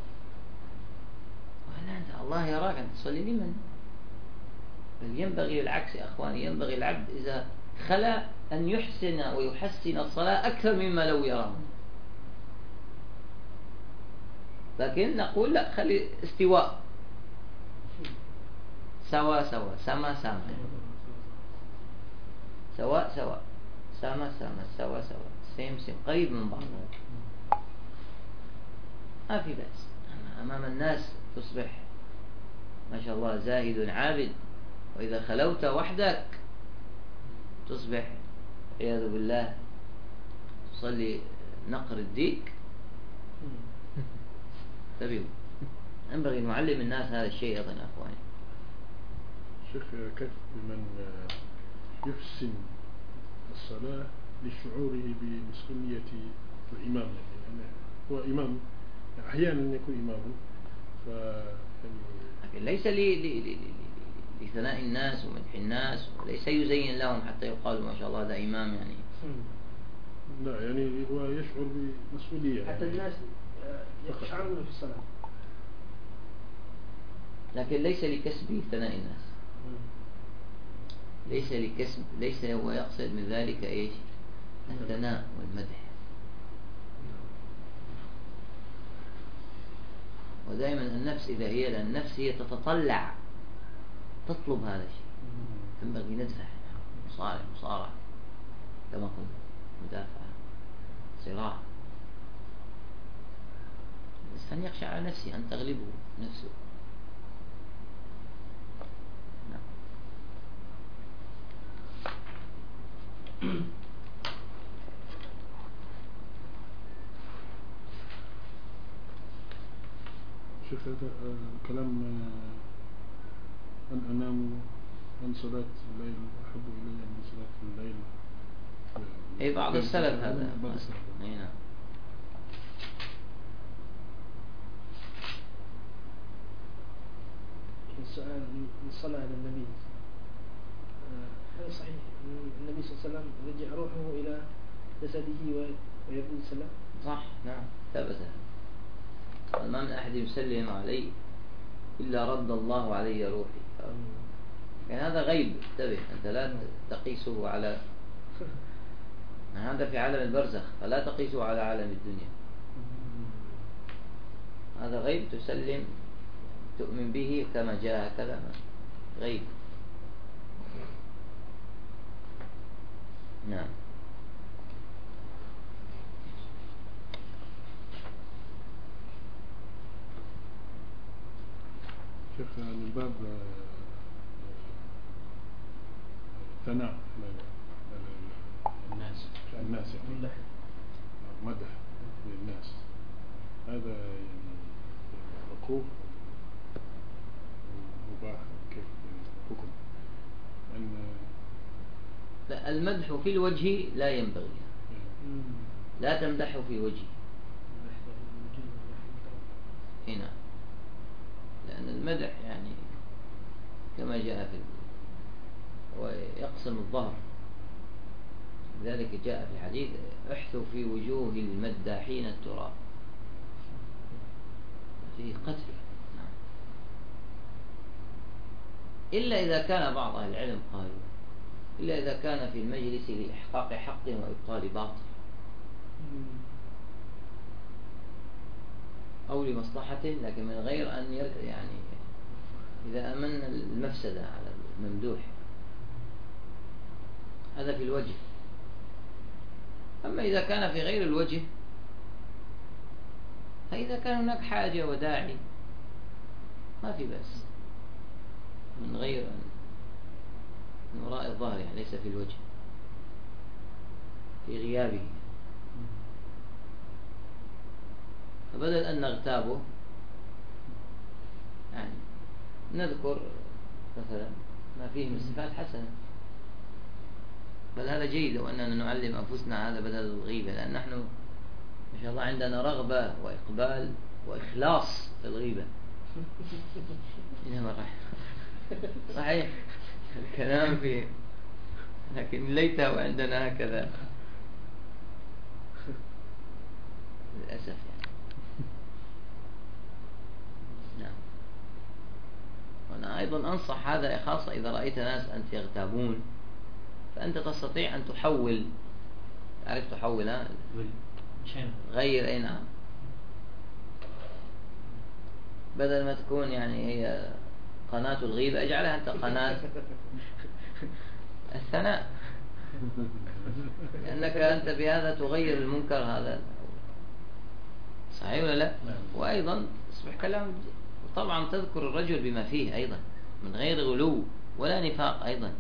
ولا أنت الله يراك أن تصلي لمن؟ بل ينبغي العكس يا أخواني. ينبغي العبد إذا خلا أن يحسن ويحسن الصلاة أكثر مما لو يراه. لكن نقول لا خلي استواء. سوا سوا سما سما. سواء سواء. سما سما سوا سوا سيم سيم قريب من بعض. ما في بأس. أمام الناس تصبح. ما شاء الله زاهد عابد. وإذا خلوت وحدك تصبح. عياذ بالله. تصلي نقر الديك. انتبهوا. ينبغي نعلم الناس هذا الشيء أيضا يا أخواني. شيخ كيف بمن يحسن الصلاة لشعوره بمسؤولية الإمام؟ يعني هو إمام أحيانا يكون إماما. لكن ليس لي لي لي لثناء الناس ومدح الناس وليس يزين لهم حتى يقال ما شاء الله هذا إمام يعني. لا يعني هو يشعر بمسؤولية حتى الناس آه، يخشعون في الصلاة. لكن ليس لكسب ثناء الناس. ليس لكسب ليس هو يقصد من ذلك إيش؟ الثناء والمدح. ودائما النفس إذا هي النفس هي تتطلع تطلب هذا الشيء. ينبغي ندفع مصارع مصارع كما قلت مدافعة صراع. الإنسان يخشى على نفسه أن تغلبه نفسه. *coughs* شيخ هذا آه، كلام آه، أن أنام عن صلاة الليل أحب إلي من صلاة الليل. أي بعض السلف هذا. بعض السلف. أي نعم. السؤال الصلاة على النبي. آه، هذا صحيح النبي صلى الله عليه وسلم رجع روحه إلى جسده ويقول السلام صح نعم. ثبت. من أحد يسلم علي إلا رد الله علي روحي. يعني هذا غيب. انتبه أنت لا تقيسه على هذا في عالم البرزخ فلا تقيسه على عالم الدنيا. هذا غيب تسلم تؤمن به كما جاء هكذا غيب. نعم. شيخ من باب آه، آه، ثناء. على- على الناس. الناس. يعني مدح للناس. هذا يعني أو مباح كيف يعني حكم أن لا المدح في الوجه لا ينبغي. لا تمدحه في وجهه. هنا. لأن المدح يعني كما جاء في ال- هو يقسم الظهر لذلك جاء في الحديث احثوا في وجوه المداحين التراب فيه قتل نعم. إلا إذا كان بعض أهل العلم قالوا إلا إذا كان في المجلس لإحقاق حق وإبطال باطل. أو لمصلحته لكن من غير أن يعني إذا أمن المفسدة على الممدوح. هذا في الوجه. أما إذا كان في غير الوجه فإذا كان هناك حاجة وداعي ما في بأس. من غير أن من وراء الظهر يعني ليس في الوجه في غيابه. فبدل أن نغتابه يعني نذكر مثلا ما فيه من صفات حسنة. بل هذا جيد لو أننا نعلم أنفسنا هذا بدل الغيبة لأن نحن ما شاء الله عندنا رغبة وإقبال وإخلاص في الغيبة. *laughs* إنما راح صحيح الكلام فيه لكن ليته عندنا هكذا. *laughs* للأسف يعني نعم وأنا أيضا أنصح هذا خاصة إذا رأيت ناس أنت يغتابون فأنت تستطيع أن تحول. تعرف تحول ها؟ غير أي نعم. بدل ما تكون يعني هي قناة الغيبة اجعلها أنت قناة *laughs* الثناء. لأنك أنت بهذا تغير المنكر هذا. صحيح ولا لا؟ نعم. وأيضا تصبح كلام طبعا تذكر الرجل بما فيه أيضا من غير غلو ولا نفاق أيضا.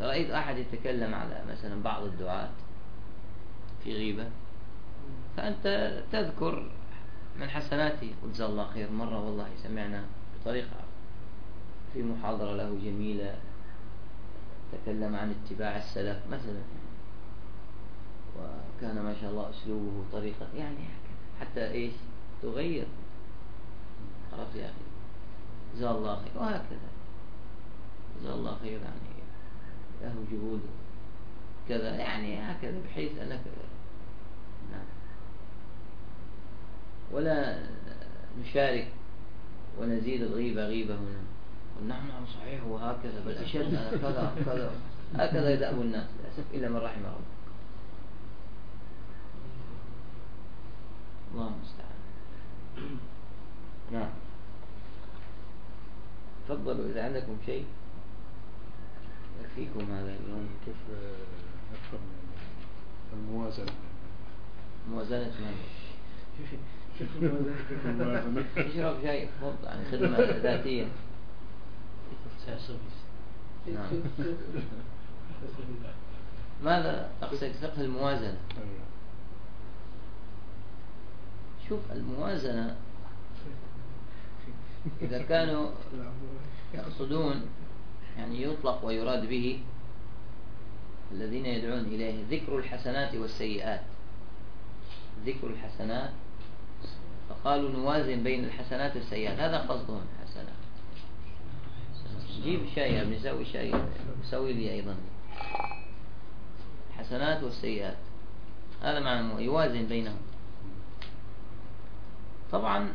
رأيت أحد يتكلم على مثلا بعض الدعاة في غيبة فأنت تذكر من حسناته. قل جزاه الله خير. مرة والله سمعنا بطريقة في محاضرة له جميلة تكلم عن اتباع السلف مثلا. وكان ما شاء الله أسلوبه طريقة يعني حتى إيش؟ تغير. يا أخي جزاه الله خير. وهكذا. جزاه الله خير يعني له جهود كذا يعني هكذا بحيث أنك نعم. ولا نشارك ونزيد الغيبة غيبة هنا. قل نعم نعم صحيح وهكذا. بل أشد كذا كذا هكذا يدأب الناس للأسف إلا من رحم ربك. الله المستعان. نعم. تفضلوا إذا عندكم شيء. يكفيكم هذا اليوم. كيف نفهم الموازنة؟ موازنة من؟ اشرب شيء فضل عن خدمة ذاتية نعم. ماذا تقصد فقه الموازنة. أيوة. شوف الموازنة إذا كانوا يقصدون يعني يطلق ويراد به الذين يدعون إليه ذكر الحسنات والسيئات. ذكر الحسنات. فقالوا نوازن بين الحسنات والسيئات. هذا قصدهم الحسنات. جيب شاي يا ابني سوي شاي. سوي لي أيضا. الحسنات والسيئات. هذا معنى يوازن بينهم. طبعا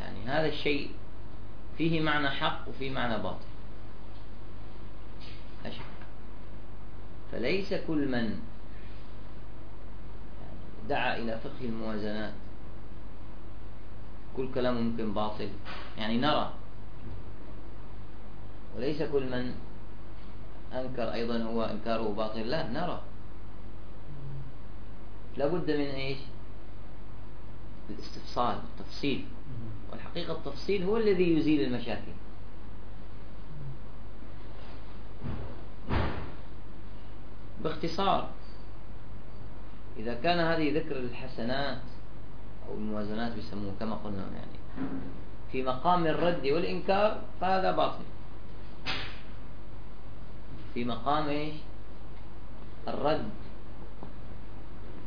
يعني هذا الشيء فيه معنى حق وفيه معنى باطل. فليس كل من دعا إلى فقه الموازنات كل كلامه ممكن باطل. يعني نرى. وليس كل من أنكر أيضا هو إنكاره باطل. لا نرى. لابد من إيش؟ الاستفصال التفصيل. والحقيقة التفصيل هو الذي يزيل المشاكل. باختصار إذا كان هذه ذكر الحسنات أو الموازنات بيسموه كما قلنا يعني في مقام الرد والإنكار فهذا باطل. في مقام إيش؟ الرد.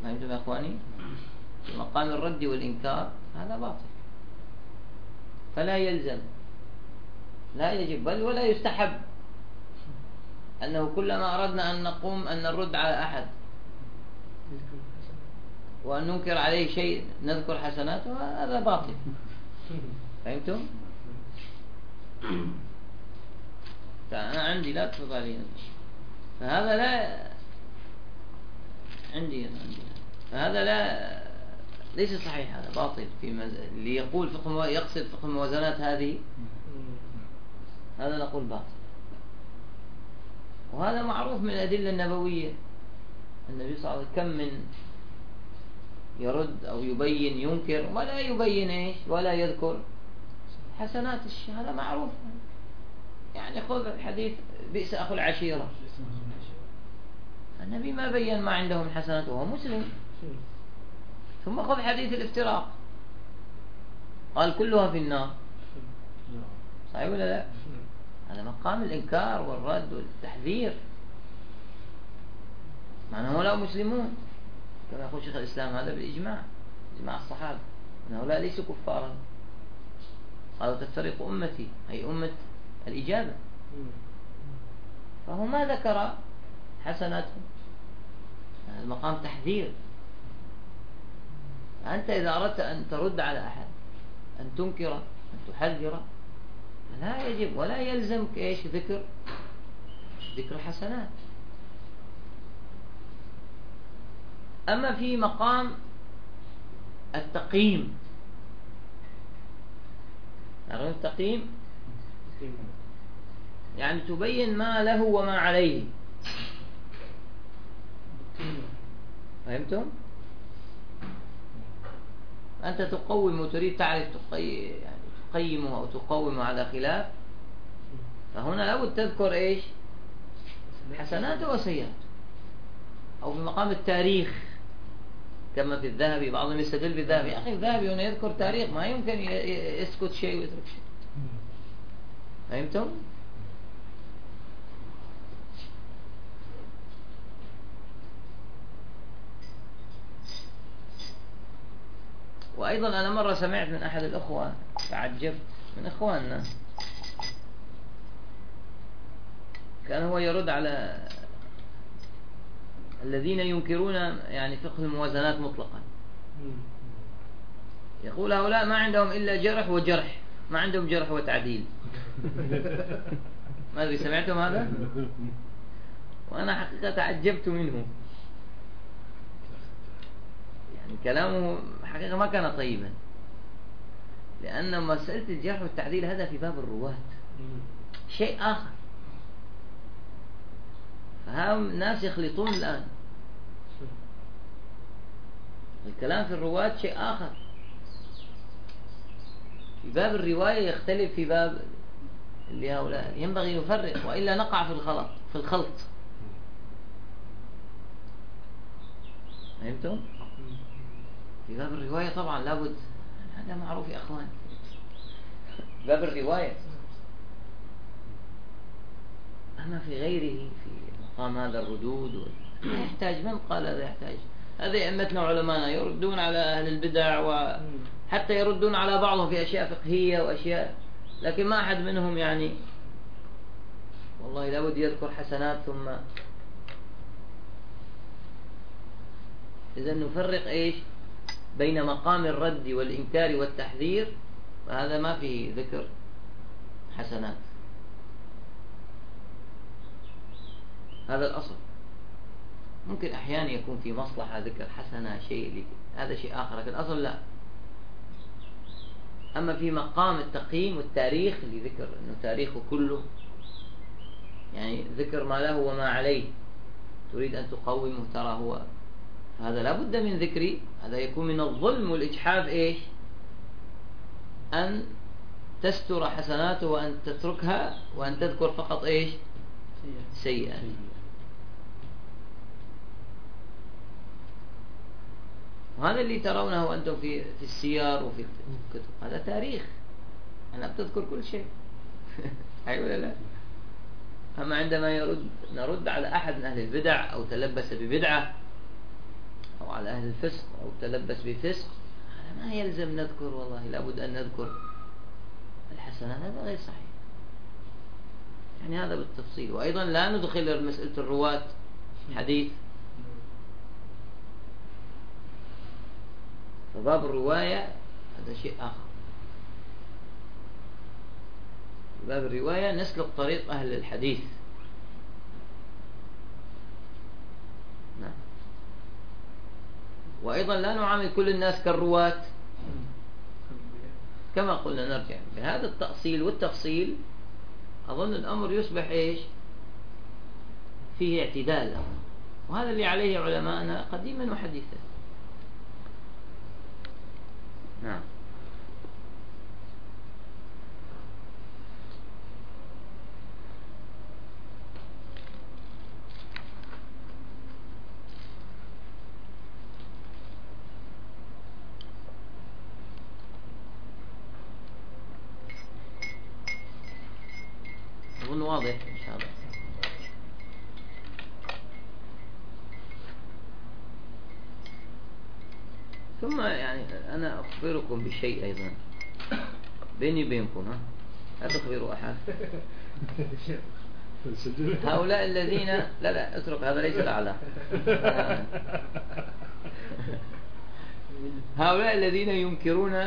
فهمتم يا أخواني؟ في مقام الرد والإنكار هذا باطل. فلا يلزم. لا يجب بل ولا يستحب. أنه كلما أردنا أن نقوم أن نرد على أحد. وأن ننكر عليه شيء نذكر حسناته هذا باطل. فهمتم؟ فأنا عندي لا تفضلي فهذا لا عندي أنا عندي فهذا لا ليس صحيح هذا باطل في مز... اللي يقول فقه يقصد فقه الموازنات هذه. هذا نقول باطل. وهذا معروف من الأدلة النبوية. النبي صلى الله عليه وسلم كم من يرد أو يبين ينكر ولا يبين إيش ولا يذكر. حسنات هذا معروف. يعني خذ الحديث بئس أخو العشيرة. النبي ما بين ما عنده من حسنات وهو مسلم. ثم خذ حديث الافتراق. قال كلها في النار. صحيح ولا لا؟ هذا مقام الإنكار والرد والتحذير. مع هؤلاء مسلمون. كما يقول شيخ الإسلام هذا بالإجماع إجماع الصحابة. أن هؤلاء ليسوا كفارا. قالوا تفترق أمتي أي أمة الإجابة. فهو ما ذكر حسناتهم المقام تحذير. أنت إذا أردت أن ترد على أحد أن تنكر أن تحذر لا يجب ولا يلزمك إيش؟ ذكر ذكر حسنات. أما في مقام التقييم تعرفون التقييم؟ يعني تبين ما له وما عليه. فهمتم؟ أنت تقوم وتريد تعرف تقي... يعني تقيمه أو تقومه على خلاف فهنا لابد تذكر إيش؟ حسناته وسيئاته أو في مقام التاريخ كما في الذهبي بعضهم يستدل بالذهبي يا أخي الذهبي هنا يذكر تاريخ ما يمكن يسكت شيء ويترك شيء. فهمتم؟ وأيضا أنا مرة سمعت من أحد الأخوة تعجبت من إخواننا. كان هو يرد على الذين ينكرون يعني فقه الموازنات مطلقا. يقول هؤلاء ما عندهم إلا جرح وجرح ما عندهم جرح وتعديل. *laughs* ما أدري سمعتم هذا؟ وأنا حقيقة تعجبت منه. يعني كلامه حقيقة ما كان طيبا. لأن مسألة الجرح والتعديل هذا في باب الرواة. شيء آخر. فهم ناس يخلطون الآن. الكلام في الرواة شيء آخر. في باب الرواية يختلف في باب اللي هؤلاء. ينبغي نفرق وإلا نقع في الخلط في الخلط. فهمتم؟ في باب الرواية طبعا لابد هذا معروف يا أخوان. باب الرواية؟ أما في غيره في مقام هذا الردود لا يحتاج من قال هذا يحتاج؟ هذا أئمتنا وعلمانا يردون على أهل البدع وحتى يردون على بعضهم في أشياء فقهية وأشياء لكن ما أحد منهم يعني والله لابد يذكر حسنات ثم إذا نفرق إيش؟ بين مقام الرد والإنكار والتحذير فهذا ما فيه ذكر حسنات. هذا الأصل. ممكن أحيانا يكون في مصلحة ذكر حسنة شيء هذا شيء آخر لكن الأصل لا. أما في مقام التقييم والتاريخ اللي ذكر أنه تاريخه كله يعني ذكر ما له وما عليه تريد أن تقومه ترى هو هذا لا بد من ذكر هذا يكون من الظلم والإجحاف إيش؟ أن تستر حسناته وأن تتركها وأن تذكر فقط إيش؟ سيئة. وهذا اللي ترونه أنتم في في السيار وفي الكتب. هذا تاريخ. أنا بتذكر كل شيء. *laughs* أي ولا لا؟ أما عندما يرد نرد على أحد من أهل البدع أو تلبس ببدعة على أهل الفسق أو تلبس بفسق هذا ما يلزم نذكر والله لابد أن نذكر. الحسنات هذا غير صحيح. يعني هذا بالتفصيل. وأيضا لا ندخل مسألة الرواة حديث فباب الرواية هذا شيء آخر. باب الرواية نسلك طريق أهل الحديث نعم وأيضا لا نعامل كل الناس كالرواة. كما قلنا نرجع. بهذا التأصيل والتفصيل أظن الأمر يصبح إيش؟ فيه اعتدال. وهذا اللي عليه علماءنا قديما وحديثا. نعم أظن واضح إن شاء الله. ثم يعني أنا أخبركم بشيء أيضا. بيني وبينكم ها؟ لا تخبروا أحد؟ *laughs* هؤلاء الذين لا لا اترك هذا ليس الأعلى. *laughs* هؤلاء الذين ينكرون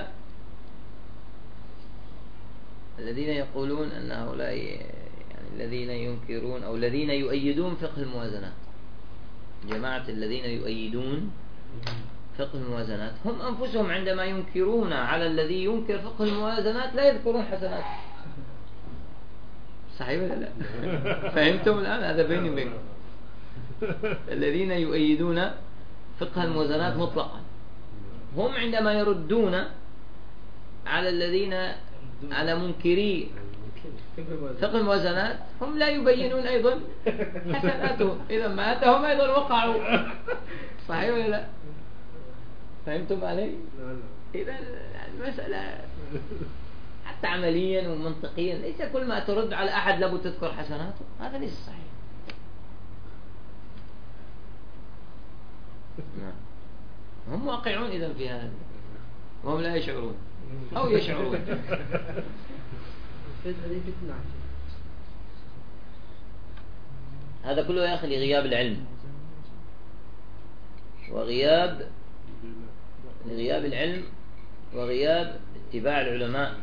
الذين يقولون أن هؤلاء الذين ينكرون أو الذين يؤيدون فقه الموازنات. جماعة الذين يؤيدون فقه الموازنات. هم أنفسهم عندما ينكرون على الذي ينكر فقه الموازنات لا يذكرون حسنات. صحيح ولا لا؟ *laughs* فهمتم الآن؟ هذا بيني وبينكم. الذين يؤيدون فقه الموازنات مطلقا. هم عندما يردون على الذين على منكري فقه الموازنات هم لا يبينون أيضا حسناتهم إذا ماتهم أيضا وقعوا. صحيح ولا لا؟ فهمتم علي؟ إذا المسألة حتى عمليا ومنطقيا ليس كل ما ترد على أحد لابد تذكر حسناته. هذا ليس صحيح. نعم. هم واقعون إذا في هذا. وهم لا يشعرون. أو يشعرون. *laughs* هذا كله يا أخي لغياب العلم. وغياب لغياب العلم وغياب اتباع العلماء.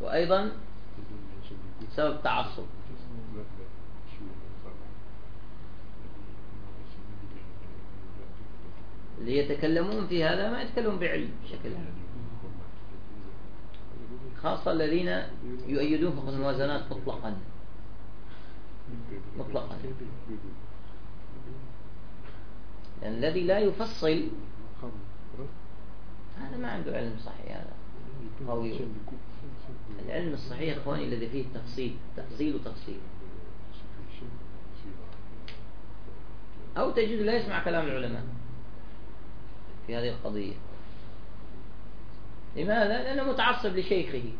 وأيضا سبب تعصب. اللي يتكلمون في هذا ما يتكلمون بعلم بشكل عام. خاصة الذين يؤيدون فقه الموازنات مطلقا. مطلقا. لأن الذي لا يفصل هذا ما عنده علم صحيح هذا قوي. العلم الصحيح إخواني الذي فيه التفصيل تفصيل وتفصيل. أو تجد لا يسمع كلام العلماء في هذه القضية. لماذا؟ لأنه متعصب لشيخه.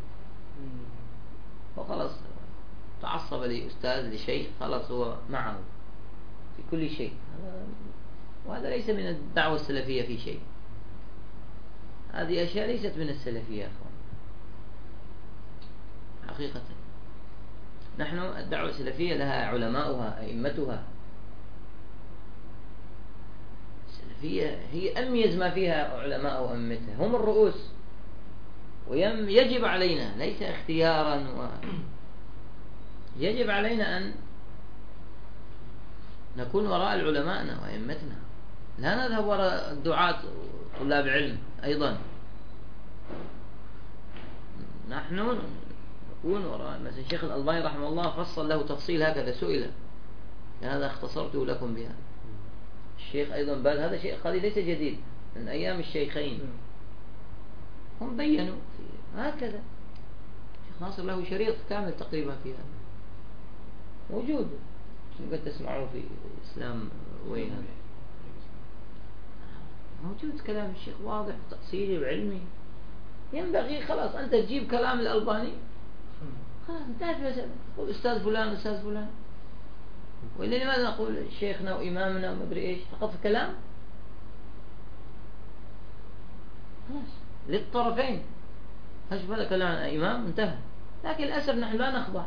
وخلاص تعصب لأستاذ لشيخ خلاص هو معه في كل شيء. وهذا ليس من الدعوة السلفية في شيء. هذه أشياء ليست من السلفية يا أخوان. حقيقة. نحن الدعوة السلفية لها علماؤها أئمتها. السلفية هي أميز ما فيها علماء وأئمتها. هم الرؤوس. ويجب علينا ليس اختيارا و يجب علينا أن نكون وراء علمائنا وأئمتنا. لا نذهب وراء الدعاة طلاب علم أيضا. نحن نكون وراء مثلا الشيخ الألباني رحمه الله فصل له تفصيل هكذا سئل. هذا اختصرته لكم بها. الشيخ أيضا باز هذا شيء قليل ليس جديد. من أيام الشيخين. هم بينوا هكذا. الشيخ ناصر له شريط كامل تقريبا في هذا. موجود. قد تسمعوه في إسلام وين؟ موجود كلام الشيخ واضح تأصيلي وعلمي. ينبغي خلاص أنت تجيب كلام الألباني. خلاص انتهت قول أستاذ فلان أستاذ فلان. وإلا لماذا نقول شيخنا وإمامنا وما أدري إيش؟ فقط كلام؟ خلاص. للطرفين. هذا كلام عن إمام انتهى. لكن للأسف نحن لا نخضع.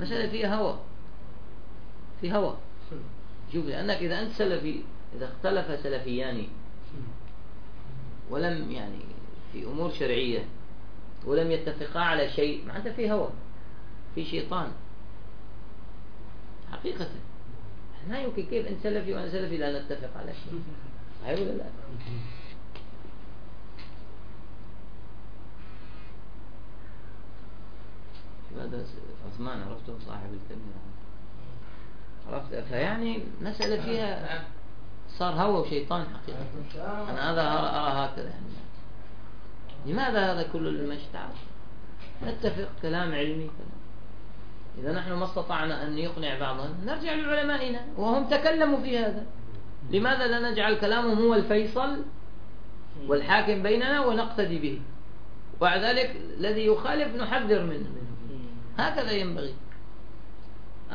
مسألة فيها هوى. في هوى. شوف لأنك إذا أنت سلفي إذا اختلف سلفيان ولم يعني في أمور شرعية ولم يتفقا على شيء أنت في هوى. في شيطان. حقيقة. ما يمكن كيف أنت سلفي وأنا سلفي لا نتفق على شيء. لا هذا؟ عثمان عرفته؟ صاحب الكاميرا. عرفت؟ فيعني مسألة فيها صار هوى وشيطان حقيقة. أنا هذا أرى هكذا يعني. لماذا هذا كل المشتعل نتفق كلام علمي كلام. إذا نحن ما استطعنا أن يقنع بعضنا نرجع لعلمائنا وهم تكلموا في هذا. لماذا لا نجعل كلامهم هو الفيصل والحاكم بيننا ونقتدي به؟ وبعد ذلك الذي يخالف نحذر منه. هكذا ينبغي.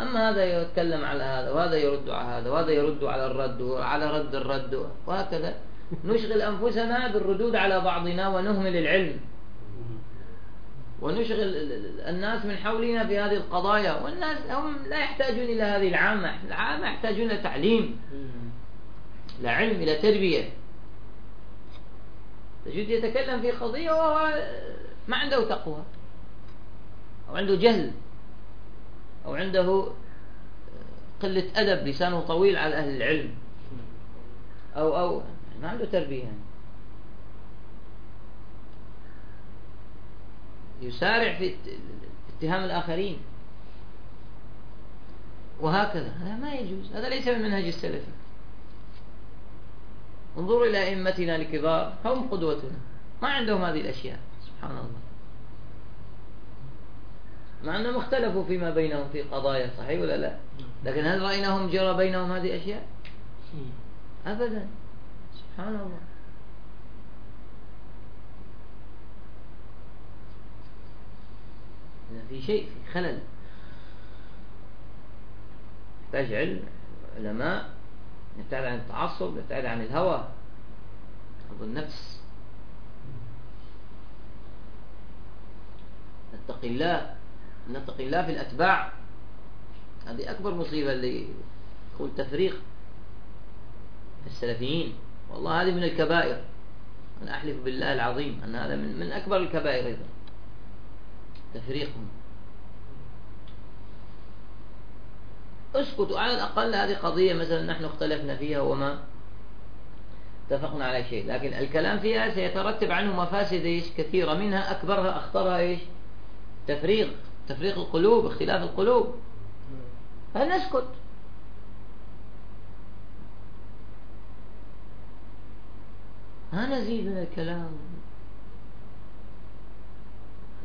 أما هذا يتكلم على هذا وهذا يرد على هذا وهذا يرد على الرد وعلى رد الرد وهكذا. نشغل أنفسنا بالردود على بعضنا ونهمل العلم. ونشغل الناس من حولنا في هذه القضايا. والناس هم لا يحتاجون إلى هذه العامة. العامة يحتاجون إلى تعليم. إلى علم إلى تربية. تجد يتكلم في قضية وهو ما عنده تقوى أو عنده جهل أو عنده قلة أدب لسانه طويل على أهل العلم. أو أو ما عنده تربية يعني. يسارع في اتهام الآخرين. وهكذا. هذا ما يجوز. هذا ليس من منهج السلفي انظروا إلى أئمتنا الكبار هم قدوتنا. ما عندهم هذه الأشياء. سبحان الله. مع أنهم اختلفوا فيما بينهم في قضايا صحيح ولا لا؟ لكن هل رأيناهم جرى بينهم هذه الأشياء؟ أبدا. سبحان الله. في شيء في خلل. يحتاج علم علماء نبتعد عن التعصب نبتعد عن الهوى حظ النفس. نتقي الله نتقي الله في الأتباع. هذه أكبر مصيبة اللي يقول تفريق السلفيين. والله هذه من الكبائر. أنا أحلف بالله العظيم أن هذا من, من أكبر الكبائر أيضا. تفريقهم. اسكتوا. على الأقل هذه قضية مثلا نحن اختلفنا فيها وما اتفقنا على شيء. لكن الكلام فيها سيترتب عنه مفاسد إيش؟ كثيرة. منها أكبرها أخطرها إيش؟ تفريق. تفريق القلوب اختلاف القلوب. فنسكت ما نزيد من الكلام.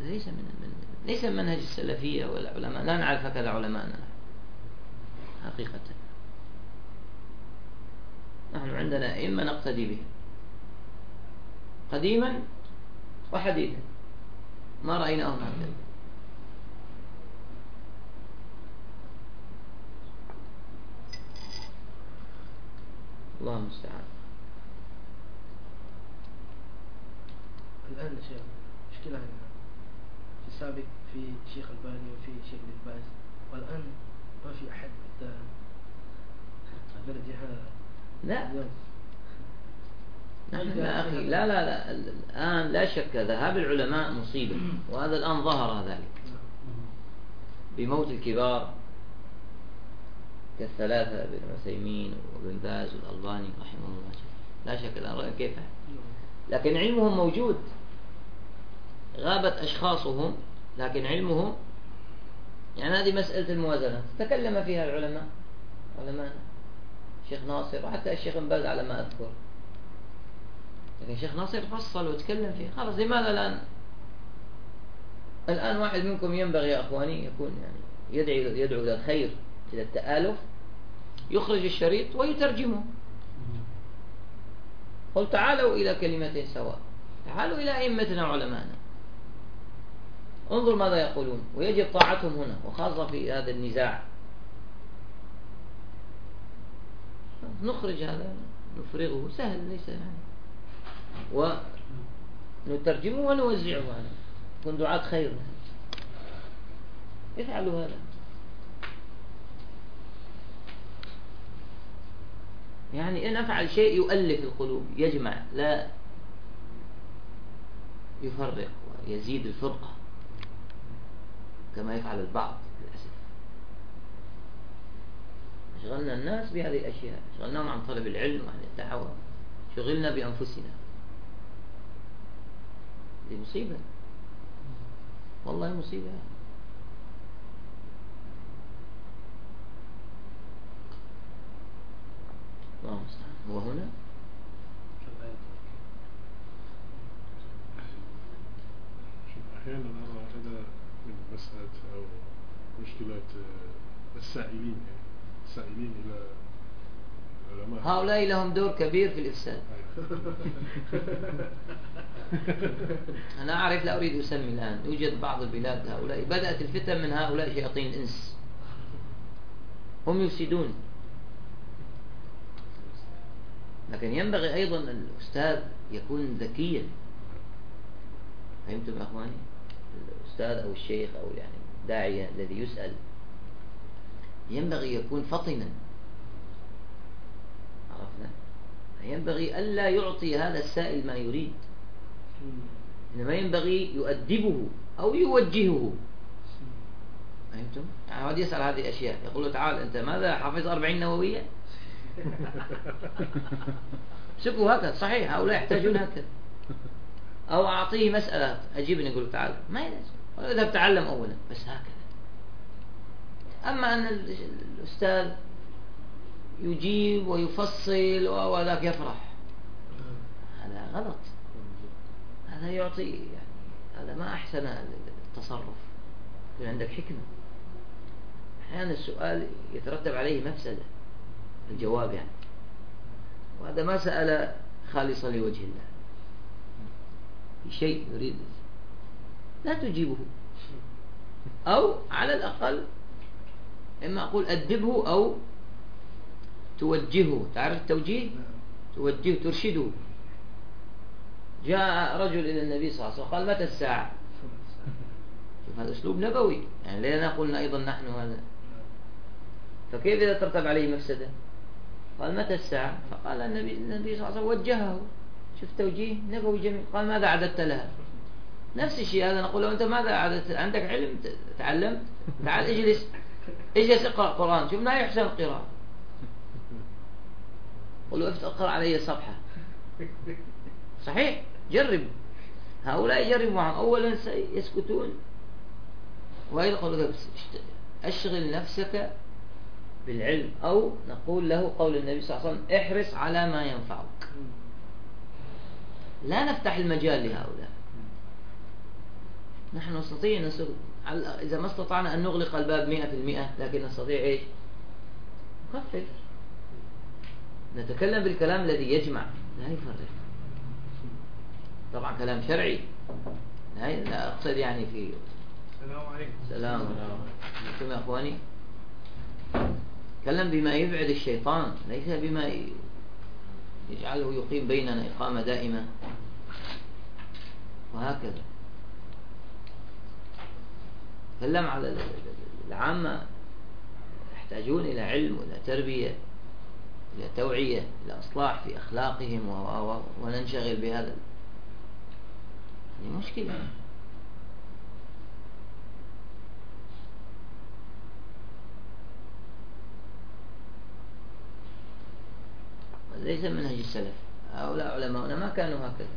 ليس من, من ليس من منهج السلفية والعلماء. لا نعرف هكذا علماءنا. حقيقة. نحن عندنا أئمة نقتدي به. قديما وحديثا. ما رأيناهم هكذا الله المستعان الآن شيخ مشكلة عندنا. في السابق في شيخ الباني وفي شيخ الباز والآن ما في أحد حتى نرجع لا. نحن يا أخي لا لا لا الآن لا شك ذهاب العلماء مصيبة. وهذا الآن ظهر ذلك. بموت الكبار كالثلاثة ابن عثيمين وابن باز والألباني رحمه الله. لا شك الآن كيف؟ لكن علمهم موجود. غابت أشخاصهم لكن علمهم يعني هذه مسألة الموازنة. تكلم فيها العلماء علماء الشيخ ناصر وحتى الشيخ باز على ما أذكر. لكن الشيخ ناصر فصل وتكلم فيه. خلاص لماذا الآن؟ الآن واحد منكم ينبغي يا أخواني يكون يعني يدعي يدعو إلى الخير إلى التآلف يخرج الشريط ويترجمه. قل تعالوا إلى كلمة سواء. تعالوا إلى أئمتنا وعلمائنا انظر ماذا يقولون. ويجب طاعتهم هنا وخاصة في هذا النزاع. نخرج هذا نفرغه. سهل ليس يعني. ونترجمه ونوزعه على كن دعاة خير. افعلوا هذا. يعني إن أفعل شيء يؤلف القلوب يجمع لا يفرق ويزيد الفرقة. كما يفعل البعض للأسف. شغلنا الناس بهذه الأشياء شغلناهم عن طلب العلم وعن الدعوة. شغلنا بأنفسنا. دي مصيبة. والله مصيبة. الله المستعان هو هنا؟ أحيانا أرى هذا من مسألة أو مشكلة آه، السائلين يعني السائلين إلى العلماء. هؤلاء لهم دور كبير في الإفساد. *laughs* أنا أعرف لا أريد أسمي الآن. يوجد بعض البلاد هؤلاء. بدأت الفتن من هؤلاء شياطين الإنس هم يفسدون. لكن ينبغي أيضا الأستاذ يكون ذكيا. فهمتم يا أخواني؟ الأستاذ أو الشيخ أو يعني الداعية الذي يسأل. ينبغي يكون فطنا. عرفنا؟ ينبغي ألا يعطي هذا السائل ما يريد. إنما ينبغي يؤدبه أو يوجهه. فهمتم؟ يعني يسأل هذه الأشياء. يقول له تعال أنت ماذا حافظ أربعين نووية؟ *laughs* سكوا هكذا. صحيح. هؤلاء يحتاجون هكذا. أو أعطيه مسألة. أجيبني أقول تعال. ما يلزم. اذهب تعلم أولا بس هكذا. أما أن الأستاذ يجيب ويفصل وذاك يفرح. هذا غلط. هذا يعطي يعني هذا ما أحسن التصرف. يكون عندك حكمة. أحيانا السؤال يترتب عليه مفسدة. الجواب يعني. وهذا ما سأل خالصا لوجه الله. في شيء يريد لا تجيبه. أو على الأقل إما أقول أدبه أو توجهه. تعرف التوجيه؟ توجهه ترشده. جاء رجل إلى النبي صلى الله عليه وسلم قال متى الساعة؟ شوف هذا أسلوب نبوي. يعني لنا قلنا أيضا نحن هذا؟ فكيف إذا ترتب عليه مفسدة؟ قال متى الساعة؟ فقال النبي, النبي صلى الله عليه وسلم وجهه. شوف توجيه نبوي جميل. قال ماذا عددت لها؟ نفس الشيء هذا نقول له أنت ماذا عددت عندك علم؟ تعلمت؟ تعال اجلس. اجلس اقرأ قرآن شوف ما يحسن القراءة. قل له أقرأ علي صفحة. صحيح؟ جرب. هؤلاء يجربوا معهم. أولا يسكتون ويقول أشغل نفسك بالعلم. أو نقول له قول النبي صلى الله عليه وسلم احرص على ما ينفعك. لا نفتح المجال لهؤلاء. نحن نستطيع نسوق. إذا ما استطعنا أن نغلق الباب مئة في المئة لكن نستطيع إيش؟ نخفف نتكلم بالكلام الذي يجمع. لا يفرق. طبعا كلام شرعي. لا أقصد يعني في السلام عليكم. السلام عليكم. يا أخواني. تكلم بما يبعد الشيطان ليس بما يجعله يقيم بيننا إقامة دائمة. وهكذا. تكلم على العامة يحتاجون إلى علم وإلى تربية إلى توعية إلى إصلاح في أخلاقهم وننشغل بهذا. هذه مشكلة. ليس منهج السلف. هؤلاء علماؤنا ما كانوا هكذا.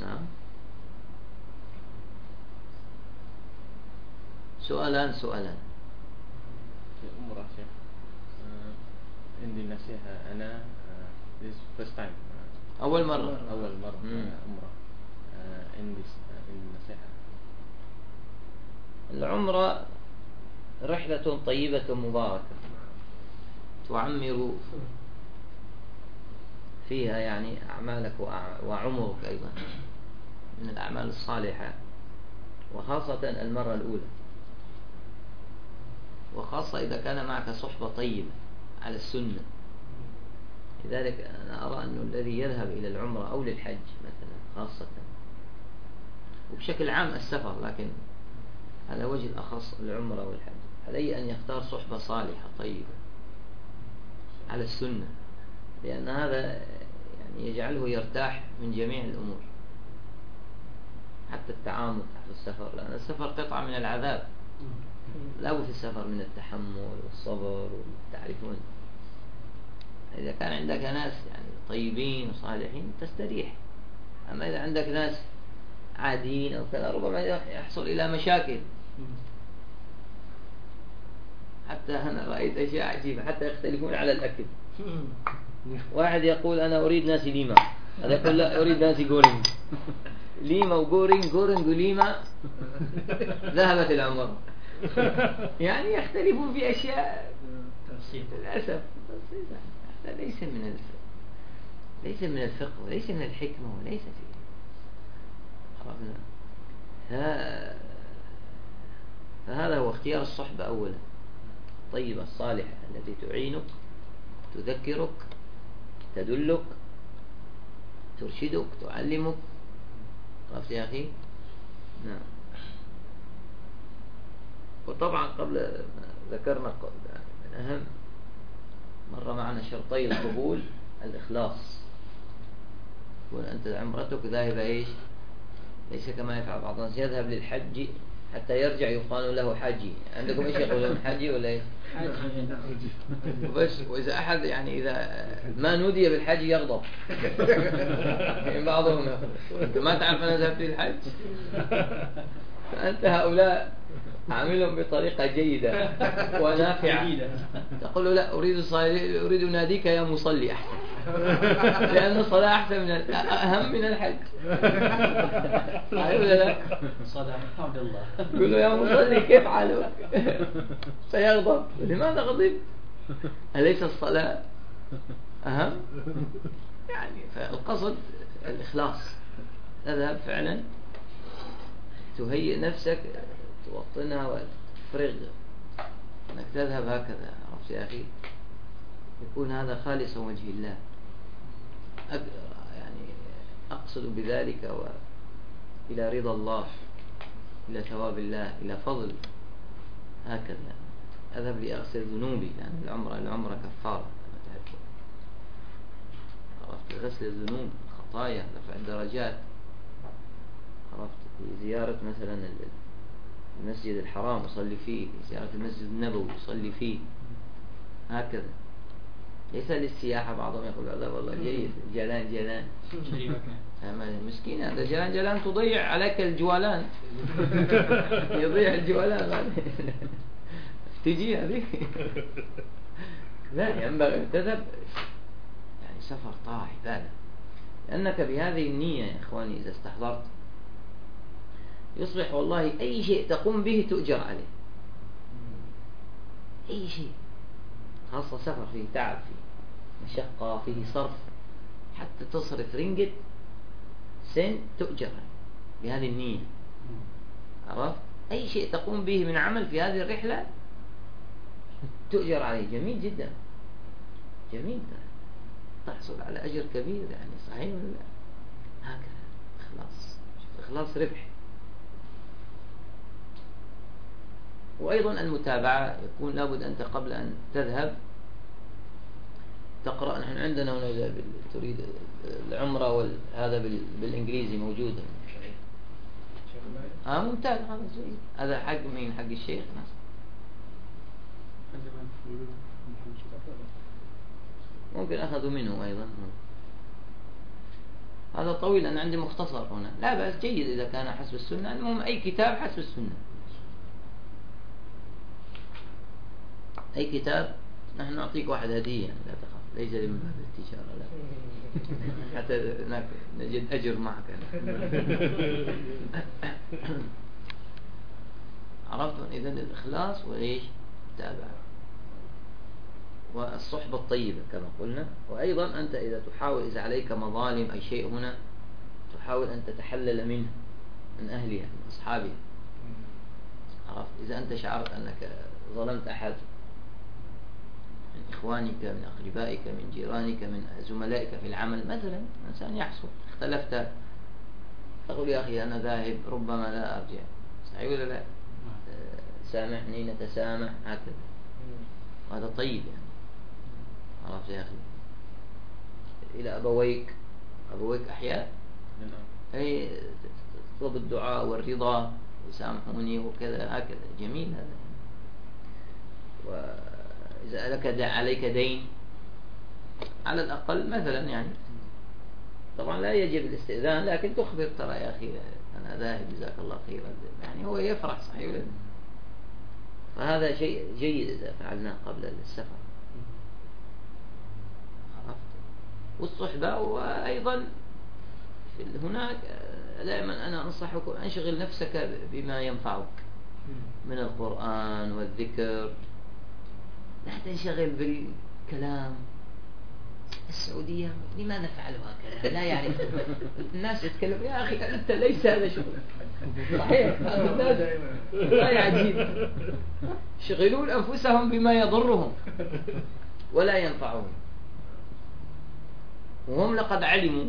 نعم. سؤالان سؤالان. أم آه، راشد عندي نصيحة. أنا آه، this first time. آه، أول مرة. أول مرة. عمرة. عندي نصيحة. العمرة رحلة طيبة مباركة. تعمر فيها يعني أعمالك وعمرك أيضا من الأعمال الصالحة وخاصة المرة الأولى. وخاصة إذا كان معك صحبة طيبة على السنة. لذلك أنا أرى أنه الذي يذهب إلى العمرة أو للحج مثلا خاصة. وبشكل عام السفر لكن على وجه الأخص العمرة والحج. عليه أن يختار صحبة صالحة طيبة. على السنة لأن هذا يعني يجعله يرتاح من جميع الأمور حتى التعامل في السفر لأن السفر قطعة من العذاب. لا بد في السفر من التحمل والصبر تعرفون إذا كان عندك ناس يعني طيبين وصالحين تستريح أما إذا عندك ناس عاديين أو كذا ربما يحصل إلى مشاكل. حتى أنا رأيت أشياء عجيبة حتى يختلفون على الأكل. واحد يقول أنا أريد ناسي ليما. هذا يقول لا أريد ناسي جورينج. ليما وجورينج جورينج وليما ذهبت العمر يعني يختلفون في أشياء. للأسف. هذا ليس من الفقه ليس من الفقه وليس من الحكمة وليس في عرفنا. فهذا هو اختيار الصحبة أولا. الطيبة الصالحة التي تعينك تذكرك تدلك ترشدك تعلمك. عرفت يا أخي نعم. وطبعا قبل ذكرنا يعني من أهم مر معنا شرطي القبول الإخلاص. تكون أنت عمرتك ذاهبة إيش؟ ليس كما يفعل بعض الناس. يذهب للحج حتى يرجع يقال له حجي عندكم إيش يقولون؟ *laughs* حجي ولا إيش؟ وبس وإذا أحد يعني إذا ما نودي بالحج يغضب. *laughs* يعني بعضهم. انت ما تعرف أنا ذهبت للحج *laughs* فأنت هؤلاء عاملهم بطريقة جيدة *laughs* ونافعة. تقول له لا أريد صلي أريد أناديك يا مصلي أحسن. لأن الصلاة أحسن من ال- أهم من الحج. *laughs* ولا لا؟ صدق الحمد لله. يقول له يا مصلي كيف حالك؟ سيغضب. لماذا غضب؟ أليس الصلاة أهم؟ يعني فالقصد الإخلاص. تذهب فعلا تهيئ نفسك توطنها وتفرغ أنك تذهب هكذا عرفت يا أخي. يكون هذا خالصا وجه الله. يعني أقصد بذلك و... إلى رضا الله إلى ثواب الله إلى فضل. هكذا. أذهب لأغسل ذنوبي لأن العمرة العمرة كفارة عرفت؟ غسل الذنوب الخطايا رفع الدرجات. عرفت؟ زيارة مثلا المسجد الحرام أصلي فيه زيارة المسجد النبوي أصلي فيه. هكذا. ليس للسياحة بعضهم يقول هذا والله جيد جلان جلان. مسكين هذا جلان جلان تضيع عليك الجوالان. *laughs* يضيع الجوالان. تجي هذه؟ لا ينبغي. أن تذهب. يعني سفر طاعة عبادة لأنك بهذه النية يا إخواني إذا استحضرت يصبح والله أي شيء تقوم به تؤجر عليه. أي شيء. خاصة سفر فيه تعب فيه مشقة فيه صرف. حتى تصرف رينجت سنت تؤجر بهذه النية. عرفت؟ أي شيء تقوم به من عمل في هذه الرحلة تؤجر عليه. جميل جدا. جميل. تحصل على أجر كبير يعني صحيح ولا لا؟ هكذا. إخلاص. إخلاص ربح. وأيضا المتابعة يكون لابد أنت قبل أن تذهب تقرأ. نحن عندنا هنا تريد العمرة وهذا بال- بالإنجليزي موجودة آه ممتاز. هذا جيد هذا حق مين؟ حق الشيخ. نعم. ممكن أخذوا منه أيضا. هذا طويل أنا عندي مختصر هنا. لا بأس جيد إذا كان حسب السنة. المهم أي كتاب حسب السنة. أي كتاب نحن نعطيك واحد هدية لا تخاف ليس من باب التجارة لا. *laughs* حتى نجد أجر معك. *laughs* عرفتم إذا الإخلاص وإيش؟ تابع والصحبة الطيبة كما قلنا. وأيضا أنت إذا تحاول إذا عليك مظالم أي شيء هنا تحاول أن تتحلل منه من أهلها من أصحابها. عرفت؟ إذا أنت شعرت أنك ظلمت أحد من إخوانك من أقربائك من جيرانك من زملائك في العمل. مثلا إنسان يحصل اختلفت. تقول يا أخي أنا ذاهب ربما لا أرجع. صحيح ولا لا؟ سامحني نتسامح هكذا. وهذا طيب يعني. عرفت يا أخي؟ إلى أبويك. أبويك أحياء؟ نعم. أي تطلب الدعاء والرضا وسامحوني وكذا هكذا. جميل هذا. وإذا لك عليك دين. على الأقل مثلا يعني. طبعا لا يجب الاستئذان لكن تخبر. ترى يا أخي أنا ذاهب جزاك الله خيرا. يعني هو يفرح صحيح ولا فهذا شيء جيد إذا فعلناه قبل السفر. عرفت؟ والصحبة وأيضا هناك دائما أنا أنصحكم أنشغل نفسك بما ينفعك. من القرآن والذكر. لا تنشغل بالكلام. السعودية لماذا فعلوا هكذا لا يعرف. الناس يتكلم يا أخي أنت ليس هذا شغل صحيح الناس غاية عجيب شغلون أنفسهم بما يضرهم ولا ينفعهم. وهم لقد علموا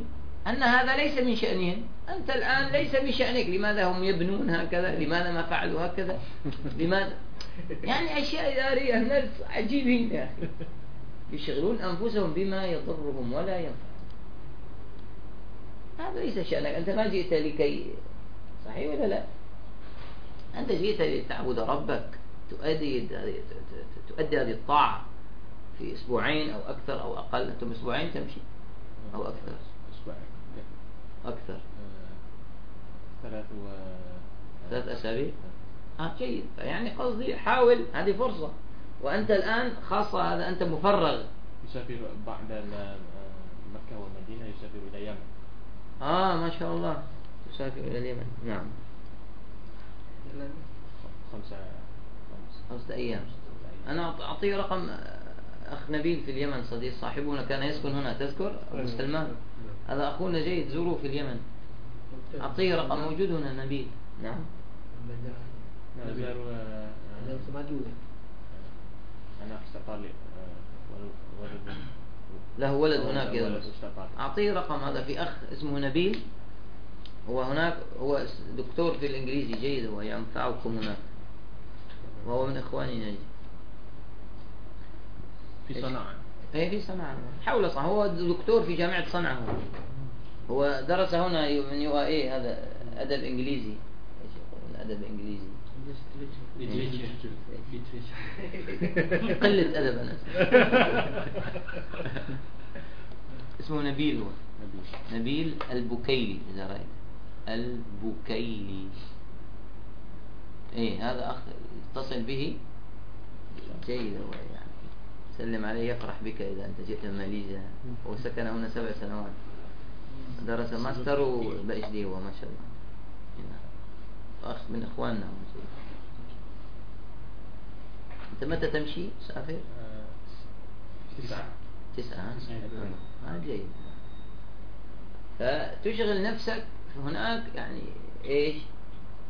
أن هذا ليس من شأنهم. أنت الآن ليس من شأنك لماذا هم يبنون هكذا؟ لماذا ما فعلوا هكذا؟ لماذا؟ يعني أشياء إدارية الناس عجيبين يا أخي. يشغلون أنفسهم بما يضرهم ولا ينفعهم هذا ليس شأنك. أنت ما جئت لكي صحيح ولا لا؟ أنت جئت لتعبد ربك تؤدي تؤدي هذه الطاعة في أسبوعين أو أكثر أو أقل. أنتم أسبوعين تمشي؟ أو أكثر؟ أسبوعين. أكثر. آه، ثلاث و ثلاث أسابيع؟ آه جيد يعني قصدي حاول هذه فرصة. وأنت الآن خاصة هذا أنت مفرغ. يسافر بعد ال- مكة والمدينة يسافر إلى اليمن. آه ما شاء الله. تسافر إلى اليمن. نعم. خمسة خمس خمسة أيام. أنا أعط- أعطيه رقم أخ نبيل في اليمن صديق صاحبنا كان يسكن هنا تذكر؟ أبو سلمان. هذا أخونا جيد زوروه في اليمن. أعطيه رقم موجود هنا نبيل. نعم. أنا استقال ولد له ولد هناك يدرس أعطيه رقم هذا في أخ اسمه نبيل هو هناك هو دكتور في الإنجليزي جيد هو ينفعكم هناك وهو من إخواني نجد في صنعاء إيه في صنعاء حول صنعاء هو دكتور في جامعة صنعاء هو هو درس هنا من يو اي هذا أدب إنجليزي إيش يقولون قلة أدب أنا اسمه نبيل هو. نبي نبيل البكيلي إذا رأيت. البكيلي. إيه هذا أخ اتصل به. جيد هو يعني. سلم عليه يفرح بك إذا أنت جئت من ماليزيا. هو سكن هنا سبع سنوات. درس ماستر وبأش دي هو ما شاء الله. أخ من إخواننا. هو جيد. أنت متى تمشي؟ سافر. تسعة. تسعة. آه جيد. فتشغل نفسك هناك يعني إيش؟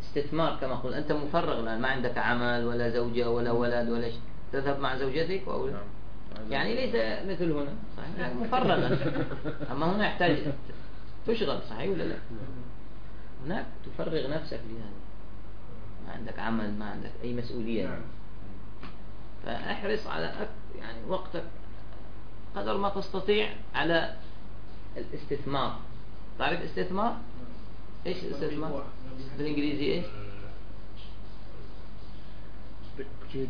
استثمار كما قلت. أنت مفرغ الآن ما عندك عمل ولا زوجة ولا ولد ولا شيء تذهب مع زوجتك أو نعم. يعني ليس مثل هنا صحيح؟ يعني مفرغ أنت. *laughs* أما هنا يحتاج تشغل صحيح ولا لا؟ هناك تفرغ نفسك لهذا. ما عندك عمل ما عندك أي مسؤولية. يعني. فاحرص على يعني وقتك قدر ما تستطيع على الاستثمار. تعرف استثمار إيش الاستثمار؟ بالإنجليزي إيش؟ okey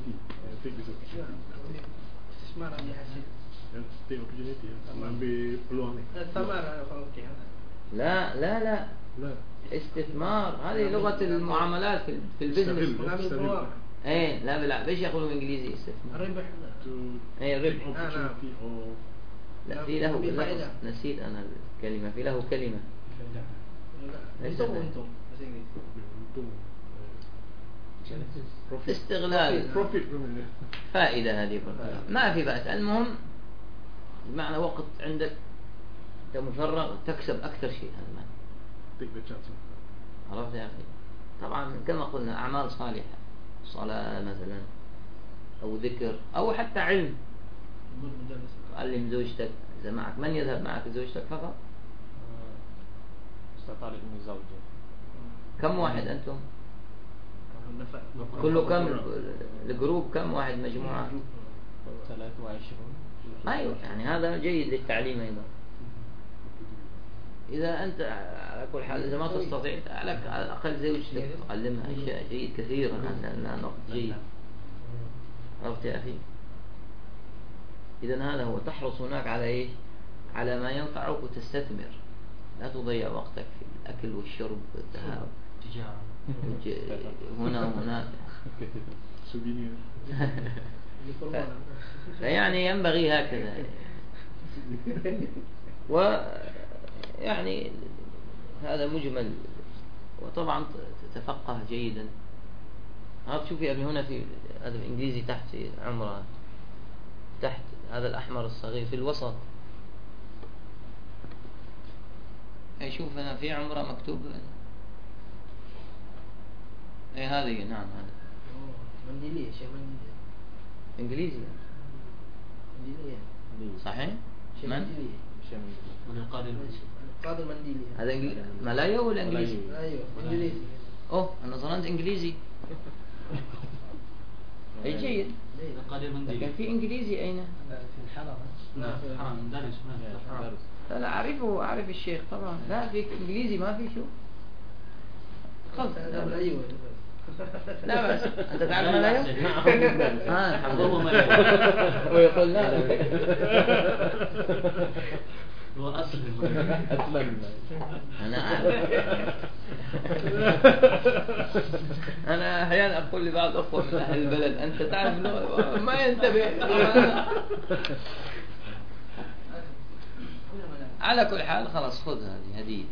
لا لا. لا. استثمار هذه لغة المعاملات في في البزنس. إيه لا بالعكس إيش يقولوا بالانجليزي استثمار الربح إيه الربح آه، or لا في له نسيت أنا الكلمة في له profit. استغلال. فائدة هذه ما في بأس. المهم بمعنى وقت عندك انت مفرغ تكسب أكثر شيء هذا عرفت يا أخي؟ طبعا كما قلنا أعمال صالحة. صلاة مثلا أو ذكر أو حتى علم. تعلم زوجتك إذا معك من يذهب معك زوجتك فقط؟ Talib ni zawja كم واحد أنتم؟ كله كم؟ الجروب كم واحد؟ مجموعة؟ 23 أيوة يعني هذا جيد للتعليم أيضا. إذا أنت على كل حال إذا ما تستطيع على على الأقل زوجتك تعلمها أشياء جيد كثيرا لأن وقت جيد عرفت يا أخي؟ إذا هذا هو تحرص هناك على إيش؟ على ما ينفعك وتستثمر. لا تضيع وقتك في الأكل والشرب والذهاب. هنا وهناك. *laughs* فيعني ينبغي هكذا. و *laughs* يعني هذا مجمل. وطبعا تتفقه جيدا. هذا شوفي يا ابني هنا في هذا الإنجليزي تحت في عمرة تحت هذا الأحمر الصغير في الوسط. اي شوف هنا في عمرة مكتوب اي هذه نعم هذا Syekh Mandili. إنجليزي. Mandili ya. صحيح من. من القادم *laughs* Ya. هذا ملايا ولا انجليزي Ayo, Mandili. اوه أنا ظننت انجليزي اي جيد لكن في انجليزي اين في الحرم نعم في الحرام لا لا اعرفه اعرف الشيخ طبعا لا في انجليزي ما في شو خلص Melayu. لا بأس أنت تعلم ملايا؟ آه الحمد هو لله. ويقول لا هو. أسلم أنا أعرف أنا أحيانا أقول لبعض الأخوة من أهل البلد أنت تعرف ما ينتبه. على كل حال خلاص خذ هذه هدية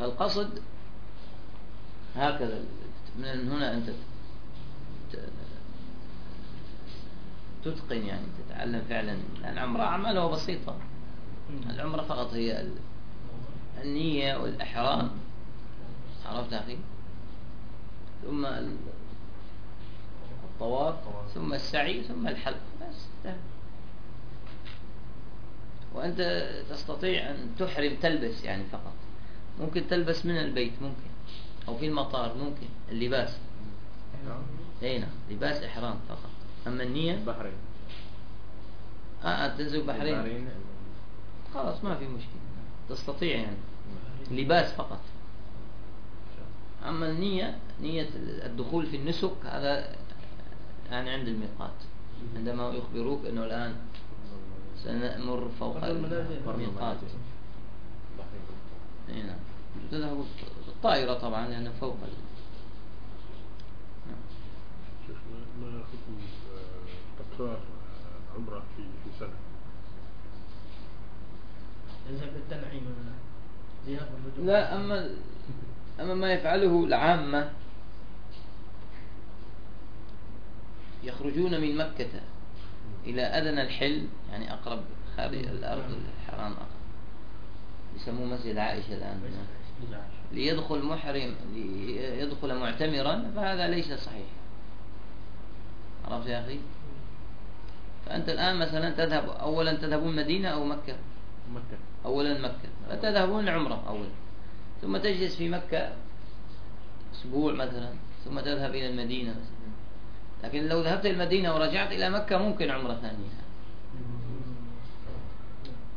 فالقصد هكذا من هنا أنت ت- تتقن يعني تتعلم فعلا. لأن العمرة أعماله بسيطة. العمرة فقط هي ال- النية والإحرام. عرفت أخي؟ ثم ال- الطواف ثم السعي ثم الحلق. بس. وأنت تستطيع أن تحرم تلبس يعني فقط. ممكن تلبس من البيت ممكن. أو في المطار ممكن. اللباس. أي نعم لباس إحرام فقط. أما النية؟ البحرين. آه آه، تنزل البحرين. خلاص ما في مشكلة. تستطيع يعني. لباس فقط. أما النية نية الدخول في النسك هذا يعني عند الميقات. عندما يخبروك أنه الآن سنمر فوق. الميقات. أي نعم. تذهب الطائرة طبعا لأنه فوق ال... نعم. شوف ما ما حكم آه، تكرار آه، عمرة في في سنة؟ لا أما أما ما يفعله العامة يخرجون من مكة إلى أدنى الحل يعني أقرب خارج الأرض الحرام. أقرب يسموه مسجد عائشة الآن. ليدخل محرم ليدخل معتمرا فهذا ليس صحيح. عرفت يا أخي؟ فأنت الآن مثلا تذهب أولا تذهبون مدينة أو مكة؟ مكة. أولا مكة. فتذهبون عمرة أولا. ثم تجلس في مكة أسبوع مثلا. ثم تذهب إلى المدينة مثلا. لكن لو ذهبت إلى المدينة ورجعت إلى مكة ممكن عمرة ثانية.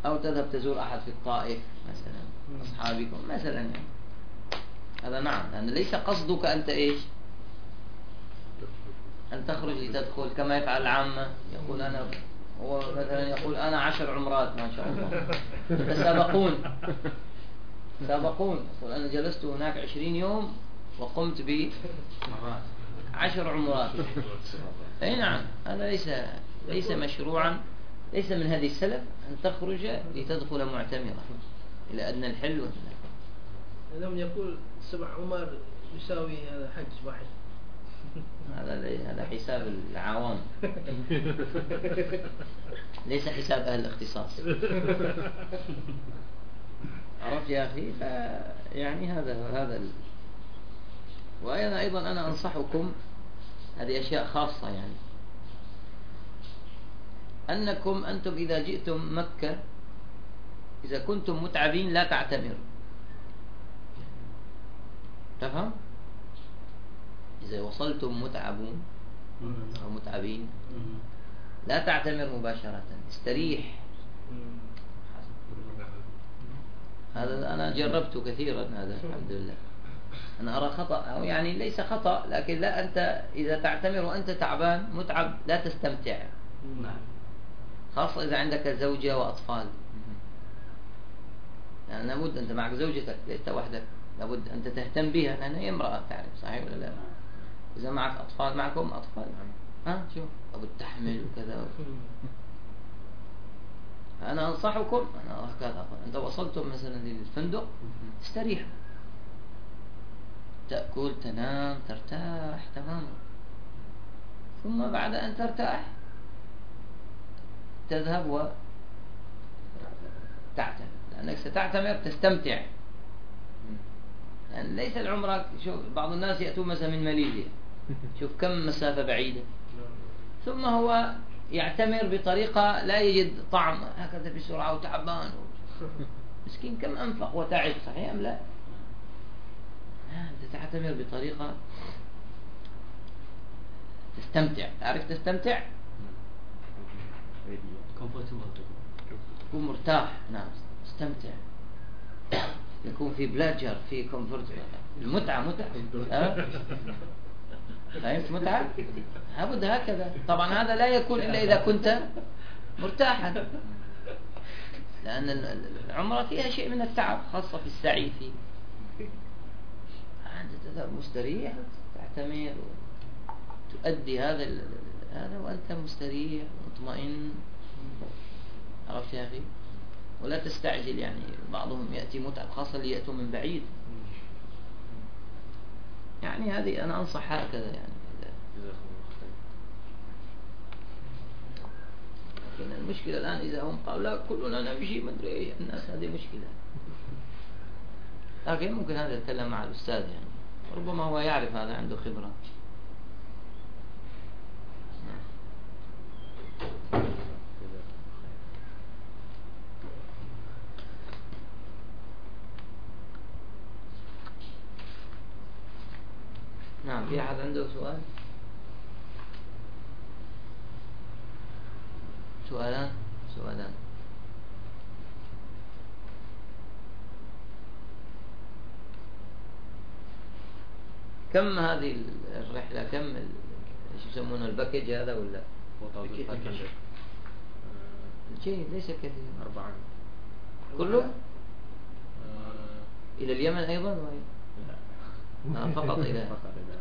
أو تذهب تزور أحد في الطائف مثلا. أصحابكم مثلا يعني. هذا نعم. لأن ليس قصدك أنت إيش؟ أن تخرج لتدخل كما يفعل العامة. يقول أنا هو مثلا يقول أنا عشر عمرات ما شاء الله. يتسابقون سابقون. يقول أنا جلست هناك عشرين يوم وقمت ب عشر عمرات. أي نعم. هذا ليس ليس مشروعا. ليس من هذه السلف أن تخرج لتدخل معتمرة. إلى أدنى الحل والنهي لم يقول سبع عمر يساوي هذا حج واحد. *laughs* هذا هذا حساب العوام. *laughs* ليس حساب أهل الاختصاص. *laughs* عرفت يا أخي؟ يعني هذا هذا ال... وأيضا أيضا أنا أنصحكم هذه أشياء خاصة يعني. أنكم أنتم إذا جئتم مكة إذا كنتم متعبين لا تعتمروا. تفهم؟ إذا وصلتم متعبون أو متعبين لا تعتمر مباشرة استريح. هذا أنا جربت كثيرا هذا الحمد لله. أنا أرى خطأ أو يعني ليس خطأ لكن لا أنت إذا تعتمر وأنت تعبان متعب لا تستمتع. نعم. خاصة إذا عندك زوجة وأطفال. يعني لابد أنت معك زوجتك ليست وحدك لابد أنت تهتم بها لأنها هي امرأة تعرف صحيح ولا لا؟ إذا معك أطفال معكم أطفال. ها شوف. لابد تحمل وكذا. أنا أنصحكم أنا هكذا. أنت وصلتم مثلا للفندق استريحوا. تأكل تنام ترتاح تماما ثم بعد أن ترتاح تذهب و تعتمر. لأنك ستعتمر تستمتع. يعني ليس العمرة شوف بعض الناس يأتون مثلا من ماليزيا. *laughs* شوف كم مسافة بعيدة. ثم هو يعتمر بطريقة لا يجد طعم. هكذا بسرعة وتعبان. *laughs* مسكين كم أنفق؟ وتعب صحيح أم لا؟ أنت تعتمر بطريقة تستمتع. تعرف تستمتع؟ تكون مرتاح. نعم استمتع يكون في بلاجر في كومفورت المتعة متعة؟ *laughs* فهمت متعة؟ لابد هكذا. طبعا هذا لا يكون إلا إذا كنت مرتاحا. لأن العمرة فيها شيء من التعب خاصة في السعي فيه. أنت تذهب مستريح تعتمر تؤدي هذا هذا وأنت مستريح مطمئن. عرفت يا أخي؟ ولا تستعجل يعني بعضهم يأتي متعب خاصة اللي يأتوا من بعيد. يعني هذه أنا أنصح هكذا يعني. لكن المشكلة الآن إذا هم قالوا لا كلنا نمشي ما أدري إيه الناس هذه مشكلة. لكن ممكن هذا يتكلم مع الأستاذ يعني. ربما هو يعرف هذا عنده خبرة نعم في أحد عنده سؤال؟ سؤالان؟ سؤالان. كم هذه الرحلة كم إيش يسمونه الباكج هذا ولا؟ جيد ليس كثير. أربعة. كله؟ آه، إلى اليمن أيضا؟ وهي لا. آه فقط إلى فقط إلى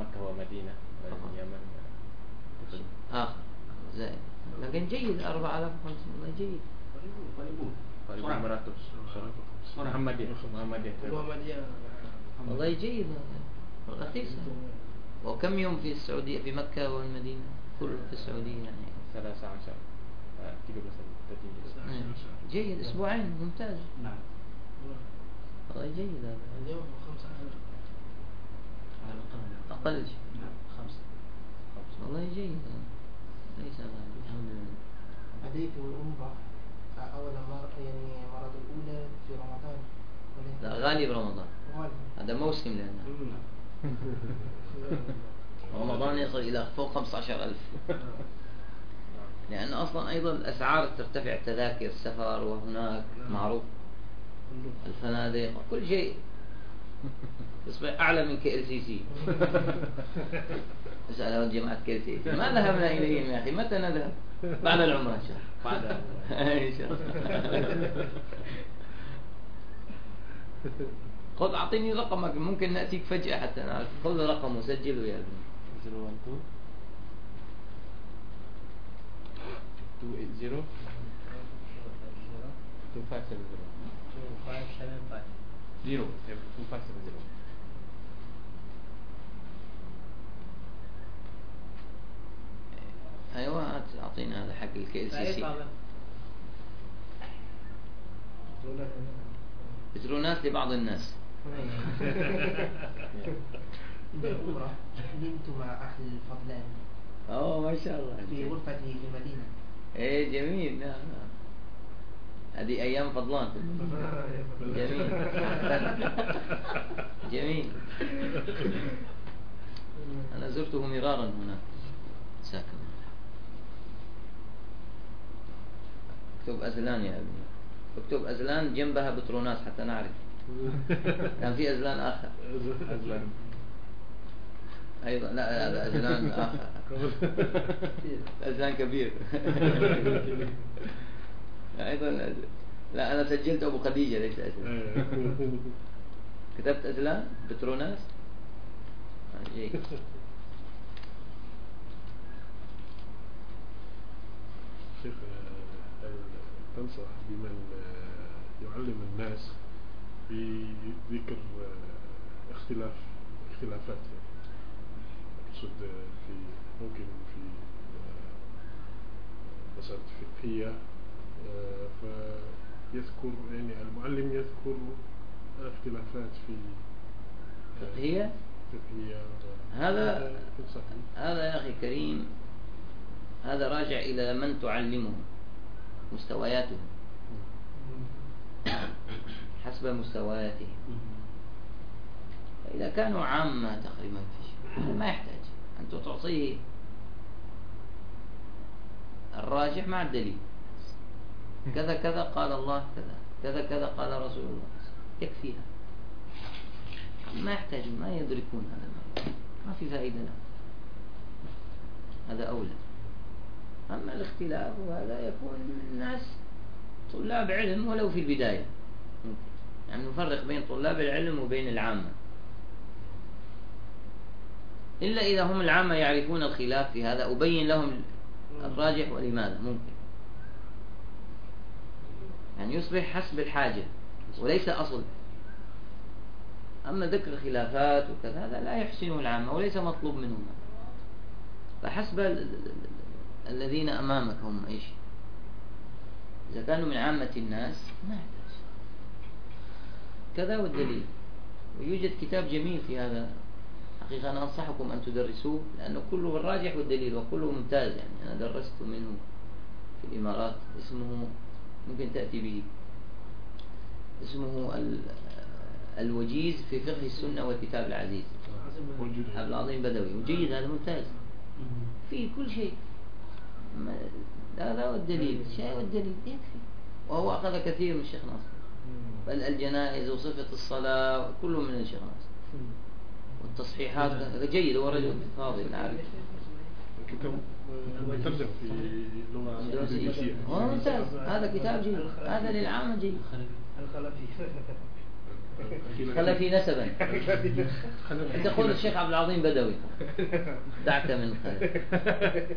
مكة ومدينة فقط. واليمن. آخر زائد لكن جيد 4500 والله جيد. قريب 500 محمدية. محمدية. محمدية. والله جيد هذا رخيص وكم يوم في السعودية في مكة والمدينة؟ كله في السعودية يعني. 13 آه، 13 نعم. جيد أسبوعين. ممتاز. نعم. والله جيد هذا. اليوم خمسة ألف على الأقل أقل شيء. خمسة. والله جيد. ليس غالي. الحمد لله. بديت العمرة أول مرة يعني المرة الأولى في رمضان. لا غالي برمضان غالي. هذا موسم لنا رمضان يصل إلى فوق 15000 لأن أصلا أيضا الأسعار ترتفع. تذاكر السفر وهناك معروف. الفنادق كل شيء. تصبح أعلى من KLCC. *laughs* اسأل جماعة KLCC. ما ذهبنا إليهم يا أخي. متى نذهب؟ بعد العمرة إن شاء الله. بعد *laughs* إن شاء الله. خذ أعطيني رقمك. ممكن نأتيك فجأة حتى نعرف. خذ رقم وسجله يا أبني. zero one two two eight zero two five seven zero Two five seven five. zero two five seven zero أيوه أعطينا هذا حق ال KLCC Petronas لبعض الناس. *laughs* نمت مع أخي الفضلان. أوه ما شاء الله. في غرفته في المدينة. إيه جميل. نعم نعم هذه أيام فضلان. *laughs* جميل. *laughs* جميل. أنا زرته مرارا هناك ساكن اكتب أزلان يا أبني. اكتب أزلان جنبها بترونات حتى نعرف. *laughs* كان في أزلان آخر. أزلان. أيضا لا هذا أزلان آخر. أزلان كبير. أيضا لا أنا سجلت أبو خديجة ليس أزلان؟ *laughs* كتبت أزلان بتروناس جيد هل تنصح بمن يعلم الناس بذكر آه، اختلاف اختلافات يعني أقصد آه، في ممكن في آه، مسألة فقهية فيذكر يعني المعلم يذكر اختلافات في فقهية؟ فقهية هذا-؟ هذا يا أخي كريم هذا راجع إلى من تعلمه مستوياته. حسب مستوياته. فإذا كانوا عامة تقريبا في ما يحتاج. أنت تعطيه الراجح مع الدليل. كذا كذا قال الله كذا كذا كذا قال رسول الله. يكفيها. ما يحتاجون ما يدركون هذا ما, في فائدة لهم هذا أولى. أما الاختلاف وهذا يكون الناس طلاب علم ولو في البداية. يعني نفرق بين طلاب العلم وبين العامة. إلا إذا هم العامة يعرفون الخلاف في هذا أبين لهم الراجح ولماذا. ممكن. يعني يصبح حسب الحاجة وليس أصل. أما ذكر خلافات وكذا هذا لا يحسنه العامة وليس مطلوب منهم فحسب الذين أمامك هم إيش؟ إذا كانوا من عامة الناس ما يحتاج كذا والدليل. ويوجد كتاب جميل في هذا. حقيقة أنا أنصحكم أن تدرسوه لأنه كله الراجح والدليل وكله ممتاز يعني. أنا درست منه في الإمارات اسمه ممكن تأتي به. اسمه ال- الوجيز في فقه السنة والكتاب العزيز. العظيم بدوي. وجيد هذا ممتاز. فيه كل شيء. ما- هذا والدليل. شيء والدليل. يكفي. وهو أخذ كثير من الشيخ ناصر. بل الجنائز وصفة الصلاة كله من الشيخ ناصر. والتصحيحات جيد هو رجل فاضل عارف كتاب آه، مترجم في لغة إنجليزية هو ممتاز. هذا كتاب جيد. هذا للعامة جيد. الخلفي. خلفي نسبا. تقول الشيخ عبد العظيم بدوي. دعك من خلف *laughs*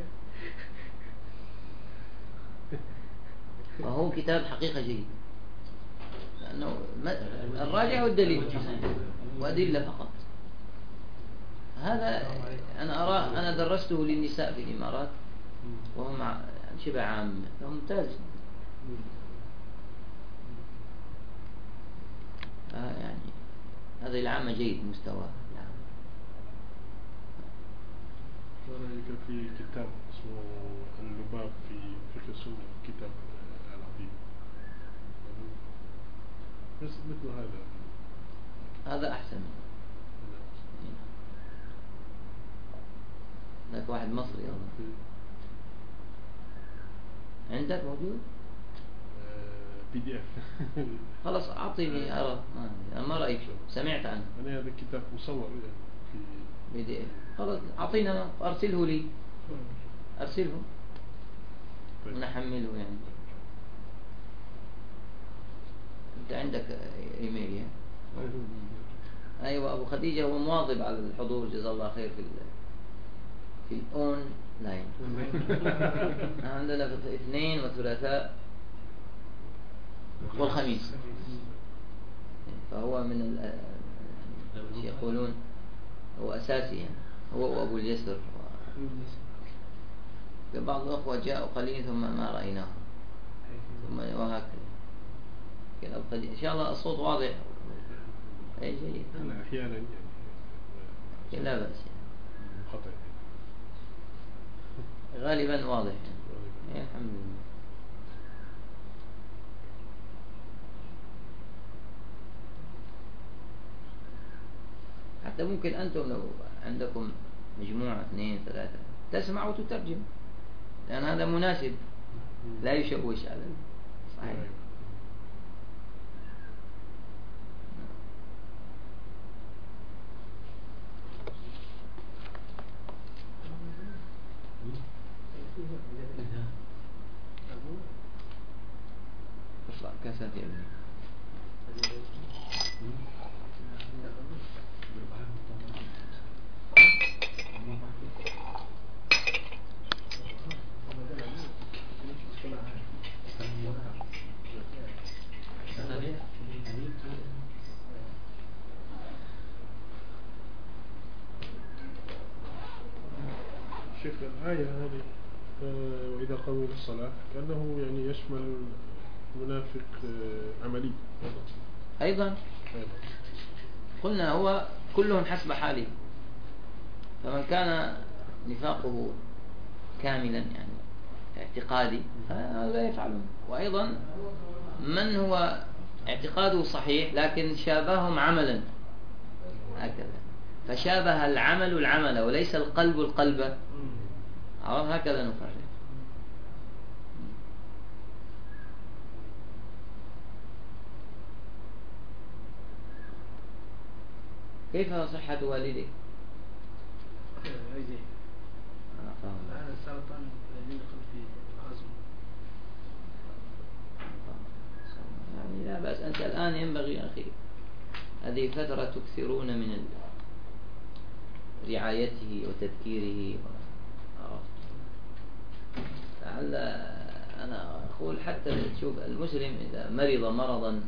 وهو كتاب حقيقة جيد. لأنه الراجع والدليل. وأدلة فقط. هذا أنا أراه أنا درسته للنساء في الإمارات وهم شبه عام. ممتاز. آه يعني هذا العامة جيد مستوى العامة. في كتاب اسمه اللباب في فقه كتاب آه، العظيم بس مثل هذا. هذا أحسن ذاك واحد مصري أظن عندك موجود؟ PDF خلاص أعطيني أرى. ما أدري. أنا ما رأيت سمعت عنه. أنا هذا الكتاب مصور يعني في PDF خلاص أعطينا أرسله لي. أرسله. طيب. ونحمله يعني. أنت عندك إيميل يعني أيوة أبو خديجة هو مواظب على الحضور جزاه الله خير في ال- في الأون لاين عندنا في الاثنين والثلاثاء والخميس. فهو من ال يقولون هو أساسي يعني. هو وأبو اليسر. بعض الأخوة جاءوا قليل ثم ما رأيناهم ثم وهكذا إن شاء الله الصوت واضح. أي جيد أحيانا يعني لا بأس خطأ. غالبا واضح. يعني الحمد لله. حتى ممكن أنتم لو عندكم مجموعة اثنين ثلاثة تسمع وتترجم لأن هذا مناسب. لا يشوش على صحيح اطلع كاسات يا ابني شيخ الآية هذه آه، وإذا قاموا بالصلاة كأنه يعني يشمل منافق آه، عملي أيضا أيضا قلنا هو كلهم حسب حاله فمن كان نفاقه كاملا يعني اعتقادي فلا يفعلون. وأيضا من هو اعتقاده صحيح لكن شابههم عملا. هكذا. فشابه العمل العمل وليس القلب القلب. عرف هكذا نفرق. كيف صحة والدك؟ أنا فاهم هذا السرطان الذي يدخل في العظم يعني لا بأس أنت الآن ينبغي يا أخي. هذه فترة تكثرون من رعايته وتذكيره؟ لعل أنا أقول حتى تشوف المسلم إذا مرض مرضا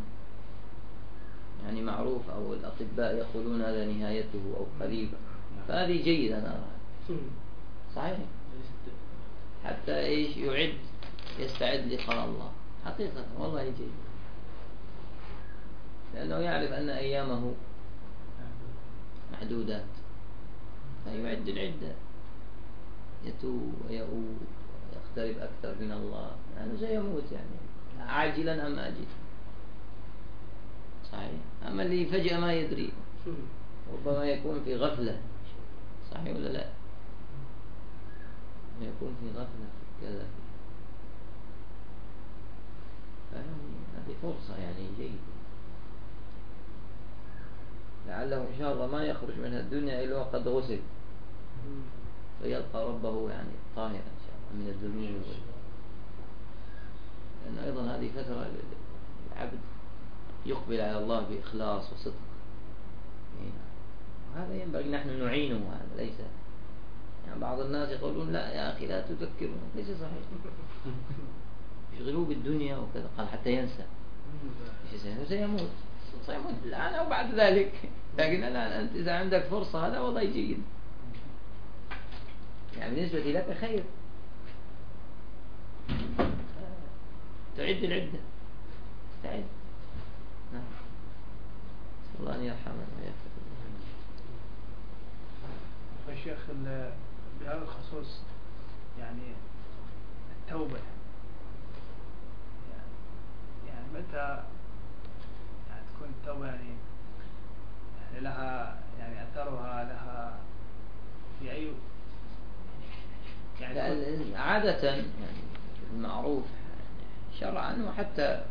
يعني معروف أو الأطباء يقولون هذا نهايته أو قريبة فهذه جيدة أنا أرى. صحيح. حتى إيش؟ يعد يستعد لقاء الله. حقيقة والله جيد. لأنه يعرف أن أيامه محدودات. فيعد العدة. يتوب ويؤوب ويقترب أكثر من الله. لأنه سيموت يعني. عاجلا أم آجلا؟ صحيح. أما اللي فجأة ما يدري. ربما يكون في غفلة. صحيح ولا لا؟ يكون في غفلة كذا. هذه فرصة يعني جيدة. لعله إن شاء الله ما يخرج من الدنيا إلا وقد غسل. فيلقى ربه يعني طاهرا إن شاء الله من الذنوب. لأن أيضا هذه فترة العبد يقبل على الله بإخلاص وصدق. إيه. وهذا ينبغي نحن نعينه هذا ليس. يعني بعض الناس يقولون لا يا أخي لا تذكرون ليس صحيح. *laughs* يشغلوه بالدنيا وكذا قال حتى ينسى؟ سيموت سيموت الآن أو بعد ذلك. لكن الآن أنت إذا عندك فرصة هذا وضع جيد. يعني بالنسبة لك خير. تعد العدة. استعد نعم. نسأل الله أن يرحمنا ويغفر لنا. يا شيخ ال- بهذا الخصوص يعني التوبة. يعني, يعني متى تكون التوبة يعني يعني لها يعني أثرها لها في أي يعني عادة يعني المعروف شرعا وحتى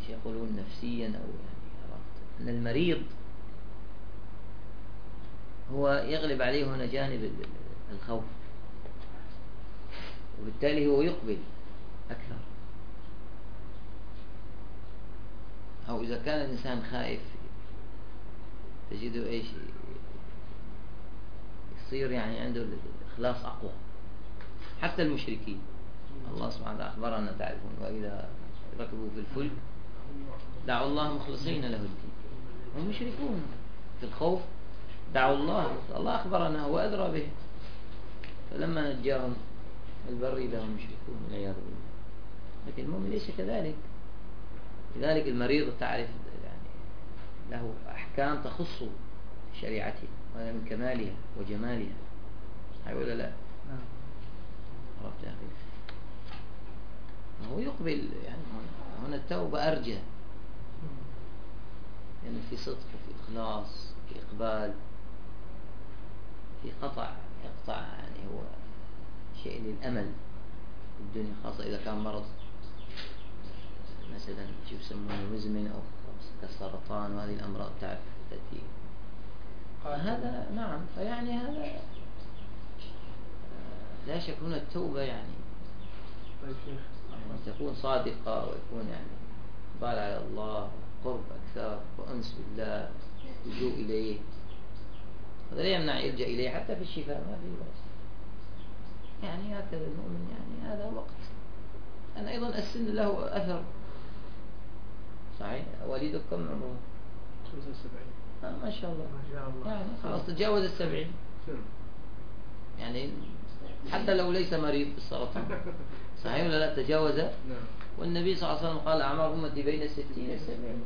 إيش يقولون نفسيا أو يعني أن المريض هو يغلب عليه هنا جانب ال- ال- الخوف. وبالتالي هو يقبل أكثر. أو إذا كان الإنسان خائف تجده إيش؟ يصير يعني عنده الإخلاص أقوى. حتى المشركين. الله سبحانه وتعالى أخبرنا تعرفون وإذا ركبوا في الفلك دعوا الله مخلصين له الدين. هم مشركون. في الخوف دعوا الله. الله أخبرنا هو أدرى به. فلما نجاهم البر إذا هم مشركون والعياذ بالله. لكن المؤمن ليس كذلك. لذلك المريض تعرف يعني له أحكام تخص شريعته وهذا من كمالها وجمالها. هاي ولا لا؟ عرفت يا أخي؟ هو يقبل يعني هنا- التوبة أرجى. يعني في صدق في إخلاص في إقبال في قطع يقطع يعني هو شيء للأمل الدنيا خاصة إذا كان مرض. مثلا شو يسمونه مزمن أو كالسرطان وهذه الأمراض تعرف تأتي هذا نعم فيعني هذا آه، لا شك هنا التوبة يعني طيب شيخ يعني تكون صادقة ويكون يعني إقبال على الله قرب أكثر وأنس بالله لجوء إليه. هذا لا يمنع يلجأ إليه حتى في الشفاء ما في بأس يعني هكذا المؤمن يعني هذا وقت. أنا أيضا السن له أثر صحيح؟ وليدك كم عمره؟ 75 آه ما شاء الله. ما شاء الله. يعني خلاص تجاوز السبعين. نعم. يعني حتى لو ليس مريض بالسرطان *laughs* صحيح ولا لا؟ تجاوز؟ نعم. والنبي صلى الله عليه وسلم قال أعمار أمتي بين الستين والسبعين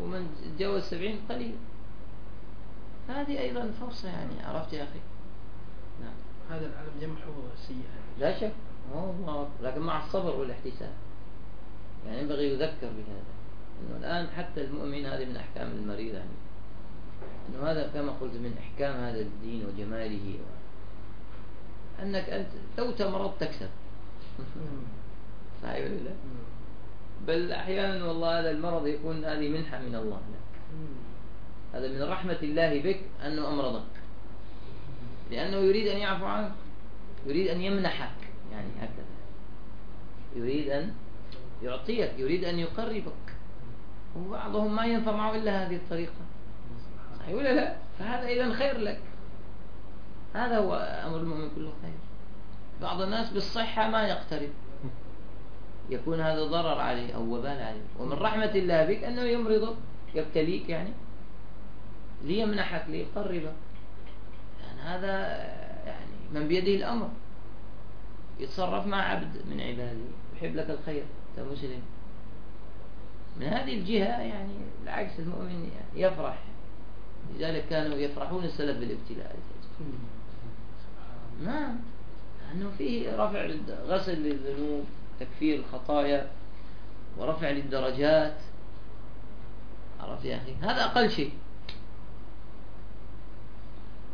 ومن تجاوز السبعين قليل. هذه أيضا فرصة يعني عرفت يا أخي؟ نعم. هذا العالم يمحو السيئات لا شك. هو لكن مع الصبر والاحتساب. يعني ينبغي يذكر بهذا. أنه الآن حتى المؤمن هذه من أحكام المريض يعني أنه هذا كما قلت من أحكام هذا الدين وجماله. و... أنك أنت لو تمرض تكسب. *laughs* صحيح ولا لا؟ بل أحيانا والله هذا المرض يكون هذه منحة من الله. لك هذا من رحمة الله بك أنه أمرضك. لأنه يريد أن يعفو عنك. يريد أن يمنحك. يعني هكذا. يريد أن يعطيك يريد أن يقربك. وبعضهم ما ينفع معه إلا هذه الطريقة. صحيح ولا لا؟ فهذا إذا خير لك. هذا هو أمر المؤمن كله خير. بعض الناس بالصحة ما يقترب. يكون هذا ضرر عليه أو وبال عليه. ومن رحمة الله بك أنه يمرضك يبتليك يعني. ليمنحك ليقربك. يعني هذا يعني من بيده الأمر. يتصرف مع عبد من عباده. يحب لك الخير. مسلم. من هذه الجهة يعني العكس المؤمن يفرح. لذلك كانوا يفرحون السلف بالابتلاء. نعم. لأنه فيه رفع غسل للذنوب تكفير الخطايا ورفع للدرجات. عرفت يا أخي؟ هذا أقل شيء.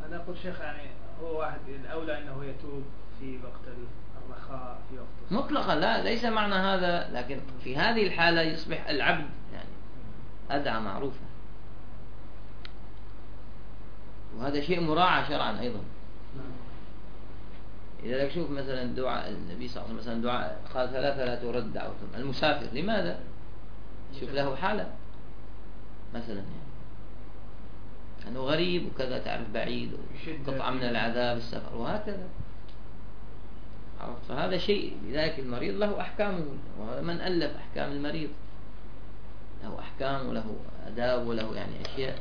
أنا أقول شيخ يعني هو واحد الأولى أنه يتوب في وقت في وقت. مطلقا لا ليس معنى هذا لكن في هذه الحالة يصبح العبد يعني أدعى معروفا وهذا شيء مراعى شرعا أيضا إذا لك شوف مثلا دعاء النبي صلى الله عليه وسلم مثلا دعاء قال ثلاثة لا ترد دعوتهم المسافر لماذا؟ شوف له حالة مثلا يعني أنه غريب وكذا تعرف بعيد يشد قطعة من. العذاب السفر وهكذا فهذا شيء لذلك المريض له أحكامه وهذا من ألف أحكام المريض له أحكام وله آداب وله يعني أشياء.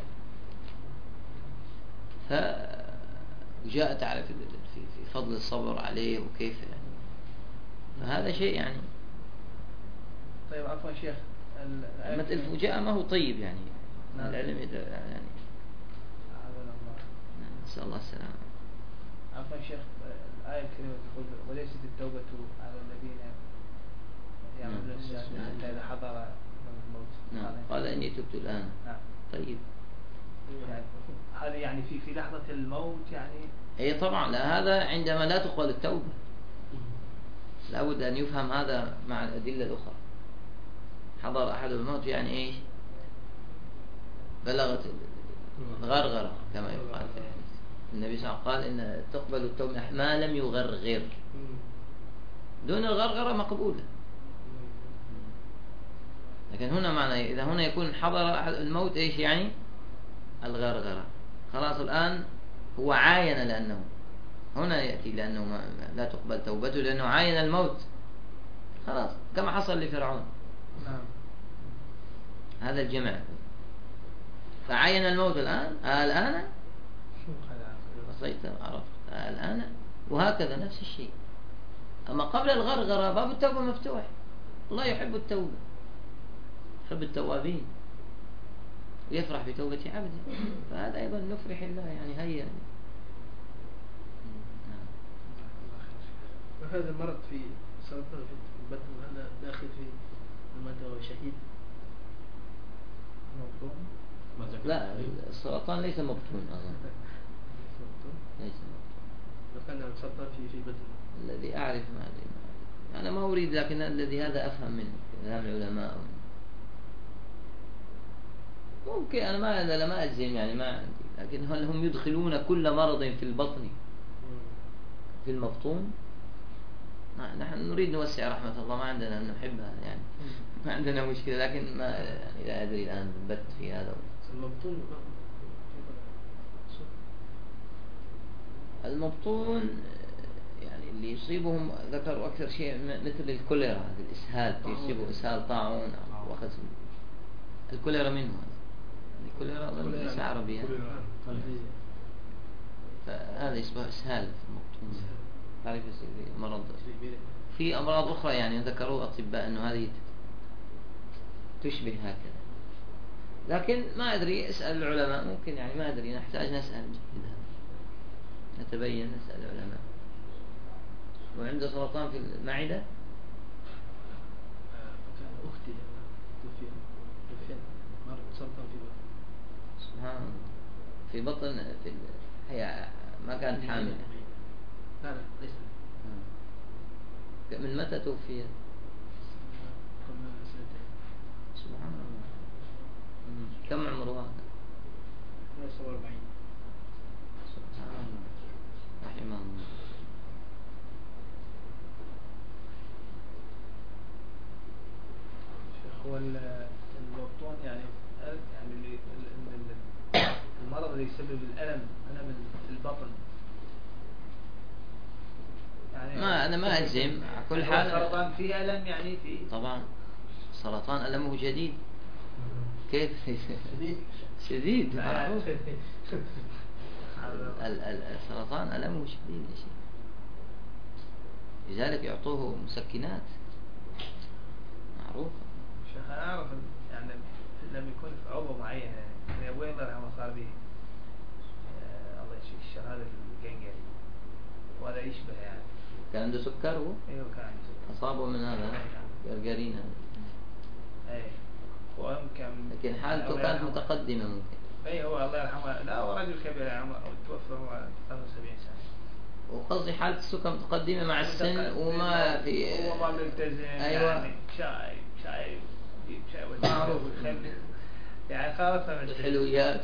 فجاء تعرف في فضل الصبر عليه وكيف يعني. فهذا شيء يعني. طيب عفوا شيخ ال- الآية لما الكريمة- الفجاءة ما هو طيب يعني. نعم. العلم يعني. نعم، نسأل الله السلامة. عفوا شيخ. الآية الكريمة تقول وليست التوبة على الذين يعملون نعم. السيئات نعم. حتى إذا حضر لهم الموت. نعم. قال إني تبت الآن. نعم. طيب. هذه يعني في في لحظة الموت يعني؟ هي طبعا. لا هذا عندما لا تقبل التوبة. لابد أن يفهم هذا مع الأدلة الأخرى. حضر أحد الموت يعني إيش؟ بلغت الغرغرة كما يقال. النبي صلى الله عليه وسلم قال إن تقبل التوبة ما لم يغرغر. دون الغرغرة مقبولة. لكن هنا معنى إذا هنا يكون حضر الموت إيش يعني؟ الغرغرة. خلاص الآن هو عاين لأنه. هنا يأتي لأنه ما لا تقبل توبته لأنه عاين الموت. خلاص كما حصل لفرعون. نعم. هذا الجمع. فعاين الموت الآن. آه الآن عصيت عرفت. الآن وهكذا نفس الشيء. أما قبل الغرغرة باب التوبة مفتوح. الله يحب التوبة. يحب التوابين. ويفرح بتوبة عبده. فهذا أيضا نفرح الله يعني هيا. نعم. وهذا المرض في سرطان في البطن هذا داخل في المدى هو شهيد. لا السرطان ليس مبطون أظن ليس مبطون لو كان سرطان في في البطن الذي أعرف ما أدري. أنا ما أريد لكن الذي هذا أفهم منه كلام العلماء. ممكن أنا ما أنا ما أجزم يعني ما عندي. لكن هل هم يدخلون كل مرض في البطن؟ في المبطون؟ نحن نريد نوسع رحمة الله ما عندنا أن نحبها يعني. *laughs* ما عندنا مشكلة لكن ما يعني لا أدري الآن بت في هذا. المبطون المبطون يعني اللي يصيبهم ذكروا أكثر شيء مثل الكوليرا هذا الإسهال يصيبه إسهال طاعون أو وخز الكوليرا منه. هذا. الكوليرا أظن ليس عربيا. فهذا يشبه إسهال في المبطون. تعرف مرض. في أمراض أخرى يعني ذكروا أطباء أنه هذه تشبه هكذا. لكن ما أدري أسأل العلماء ممكن يعني ما أدري نحتاج نسأل هذا نتبين نسأل العلماء. وعنده سرطان في المعدة؟ أختي مرض سرطان في البطن سبحان في بطن في. هي ما كانت حاملة لا لا ليس. من متى توفيت؟ قبل سنتين. سبحان الله. كم عمرها؟ 47 سبحان الله رحمه الله شيخ هو ال- المبطون يعني يعني المرض اللي يسبب الألم ألم في البطن. يعني ما أنا ما أجزم على كل حال. السرطان فيه ألم يعني في طبعا سرطان ألمه جديد. كيف؟ *laughs* شديد. معروف ال- *laughs* السرطان ألمه شديد يا شيخ. لذلك يعطوه مسكنات. معروف شيخ أنا أعرف يعني لما يكون في عضو معين يعني أبوي الله يرحمه صار به آه، الله يشفي الشر هذا وهذا يشبه يعني. كان عنده سكر هو؟ أيوه كان عنده سكر. أصابه من هذا قرقرين هذا. اي ويمكن لكن حالته كانت. متقدمة ممكن. أي هو الله يرحمه. لا هو رجل كبير يعني توفى هو 73 سنة. وقصدي حالة السكر متقدمة مع السن وما في هو ما ملتزم أيوة. يعني شاي شاي شاي معروف. يعني خالصة من الحلويات.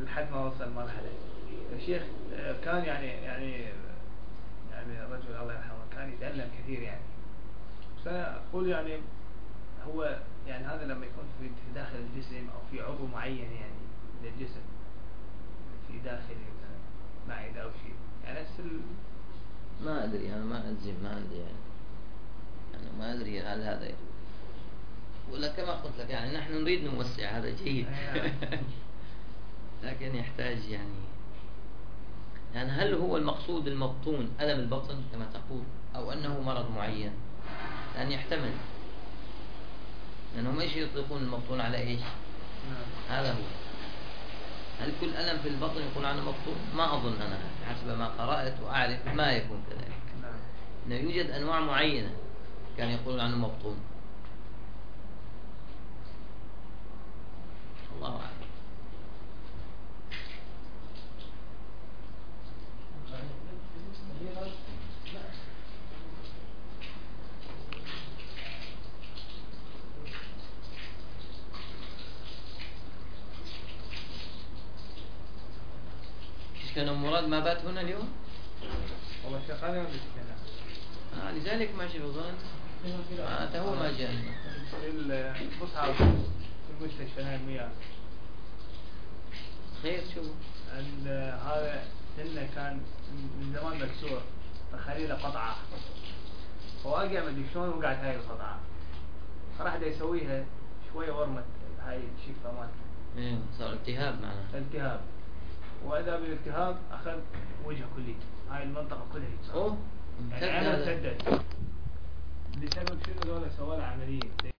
لحد ما وصل مرحلة. الشيخ آه، كان يعني يعني يعني الرجل الله يرحمه كان يتألم كثير يعني. بس أنا أقول يعني هو يعني هذا لما يكون في داخل الجسم أو في عضو معين يعني للجسم في داخل مثلا معدة أو شيء. يعني نفس ال... ما أدري أنا ما أجزم ما عندي يعني. أنا ما أدري هل هذا ولا كما قلت لك يعني نحن نريد نوسع هذا جيد. *laughs* لكن يحتاج يعني. يعني هل هو المقصود المبطون ألم البطن كما تقول أو أنه مرض معين؟ لأن يحتمل. لأنهم إيش يطلقون المبطون على إيش؟ هذا هو. هل كل ألم في البطن يقول عنه مبطون؟ ما أظن أنا حسب ما قرأت وأعرف ما يكون كذلك. نعم. أنه يوجد أنواع معينة كان يقولون عنه مبطون. الله أعلم. إيش كان مراد ما بات هنا اليوم؟ والله هذا ما بيتكلم آه لذلك ما شفت ظننت. آه هو ما جاء. المصحف في المستشفى المياه. خير شو؟ هذا إنه كان من زمان مكسور. فخلي له قطعة. فوقع ما أدري شلون وقعت هاي القطعة. فراح دا يسويها شوية ورمت هاي الشفة مالته. إيه صار التهاب معناها. التهاب. وإذا بالالتهاب أخذ وجهه كلي هاي المنطقة كلها. أوه. يعني هذا. امتدت. بسبب شنو؟ ذولا سووا عملية.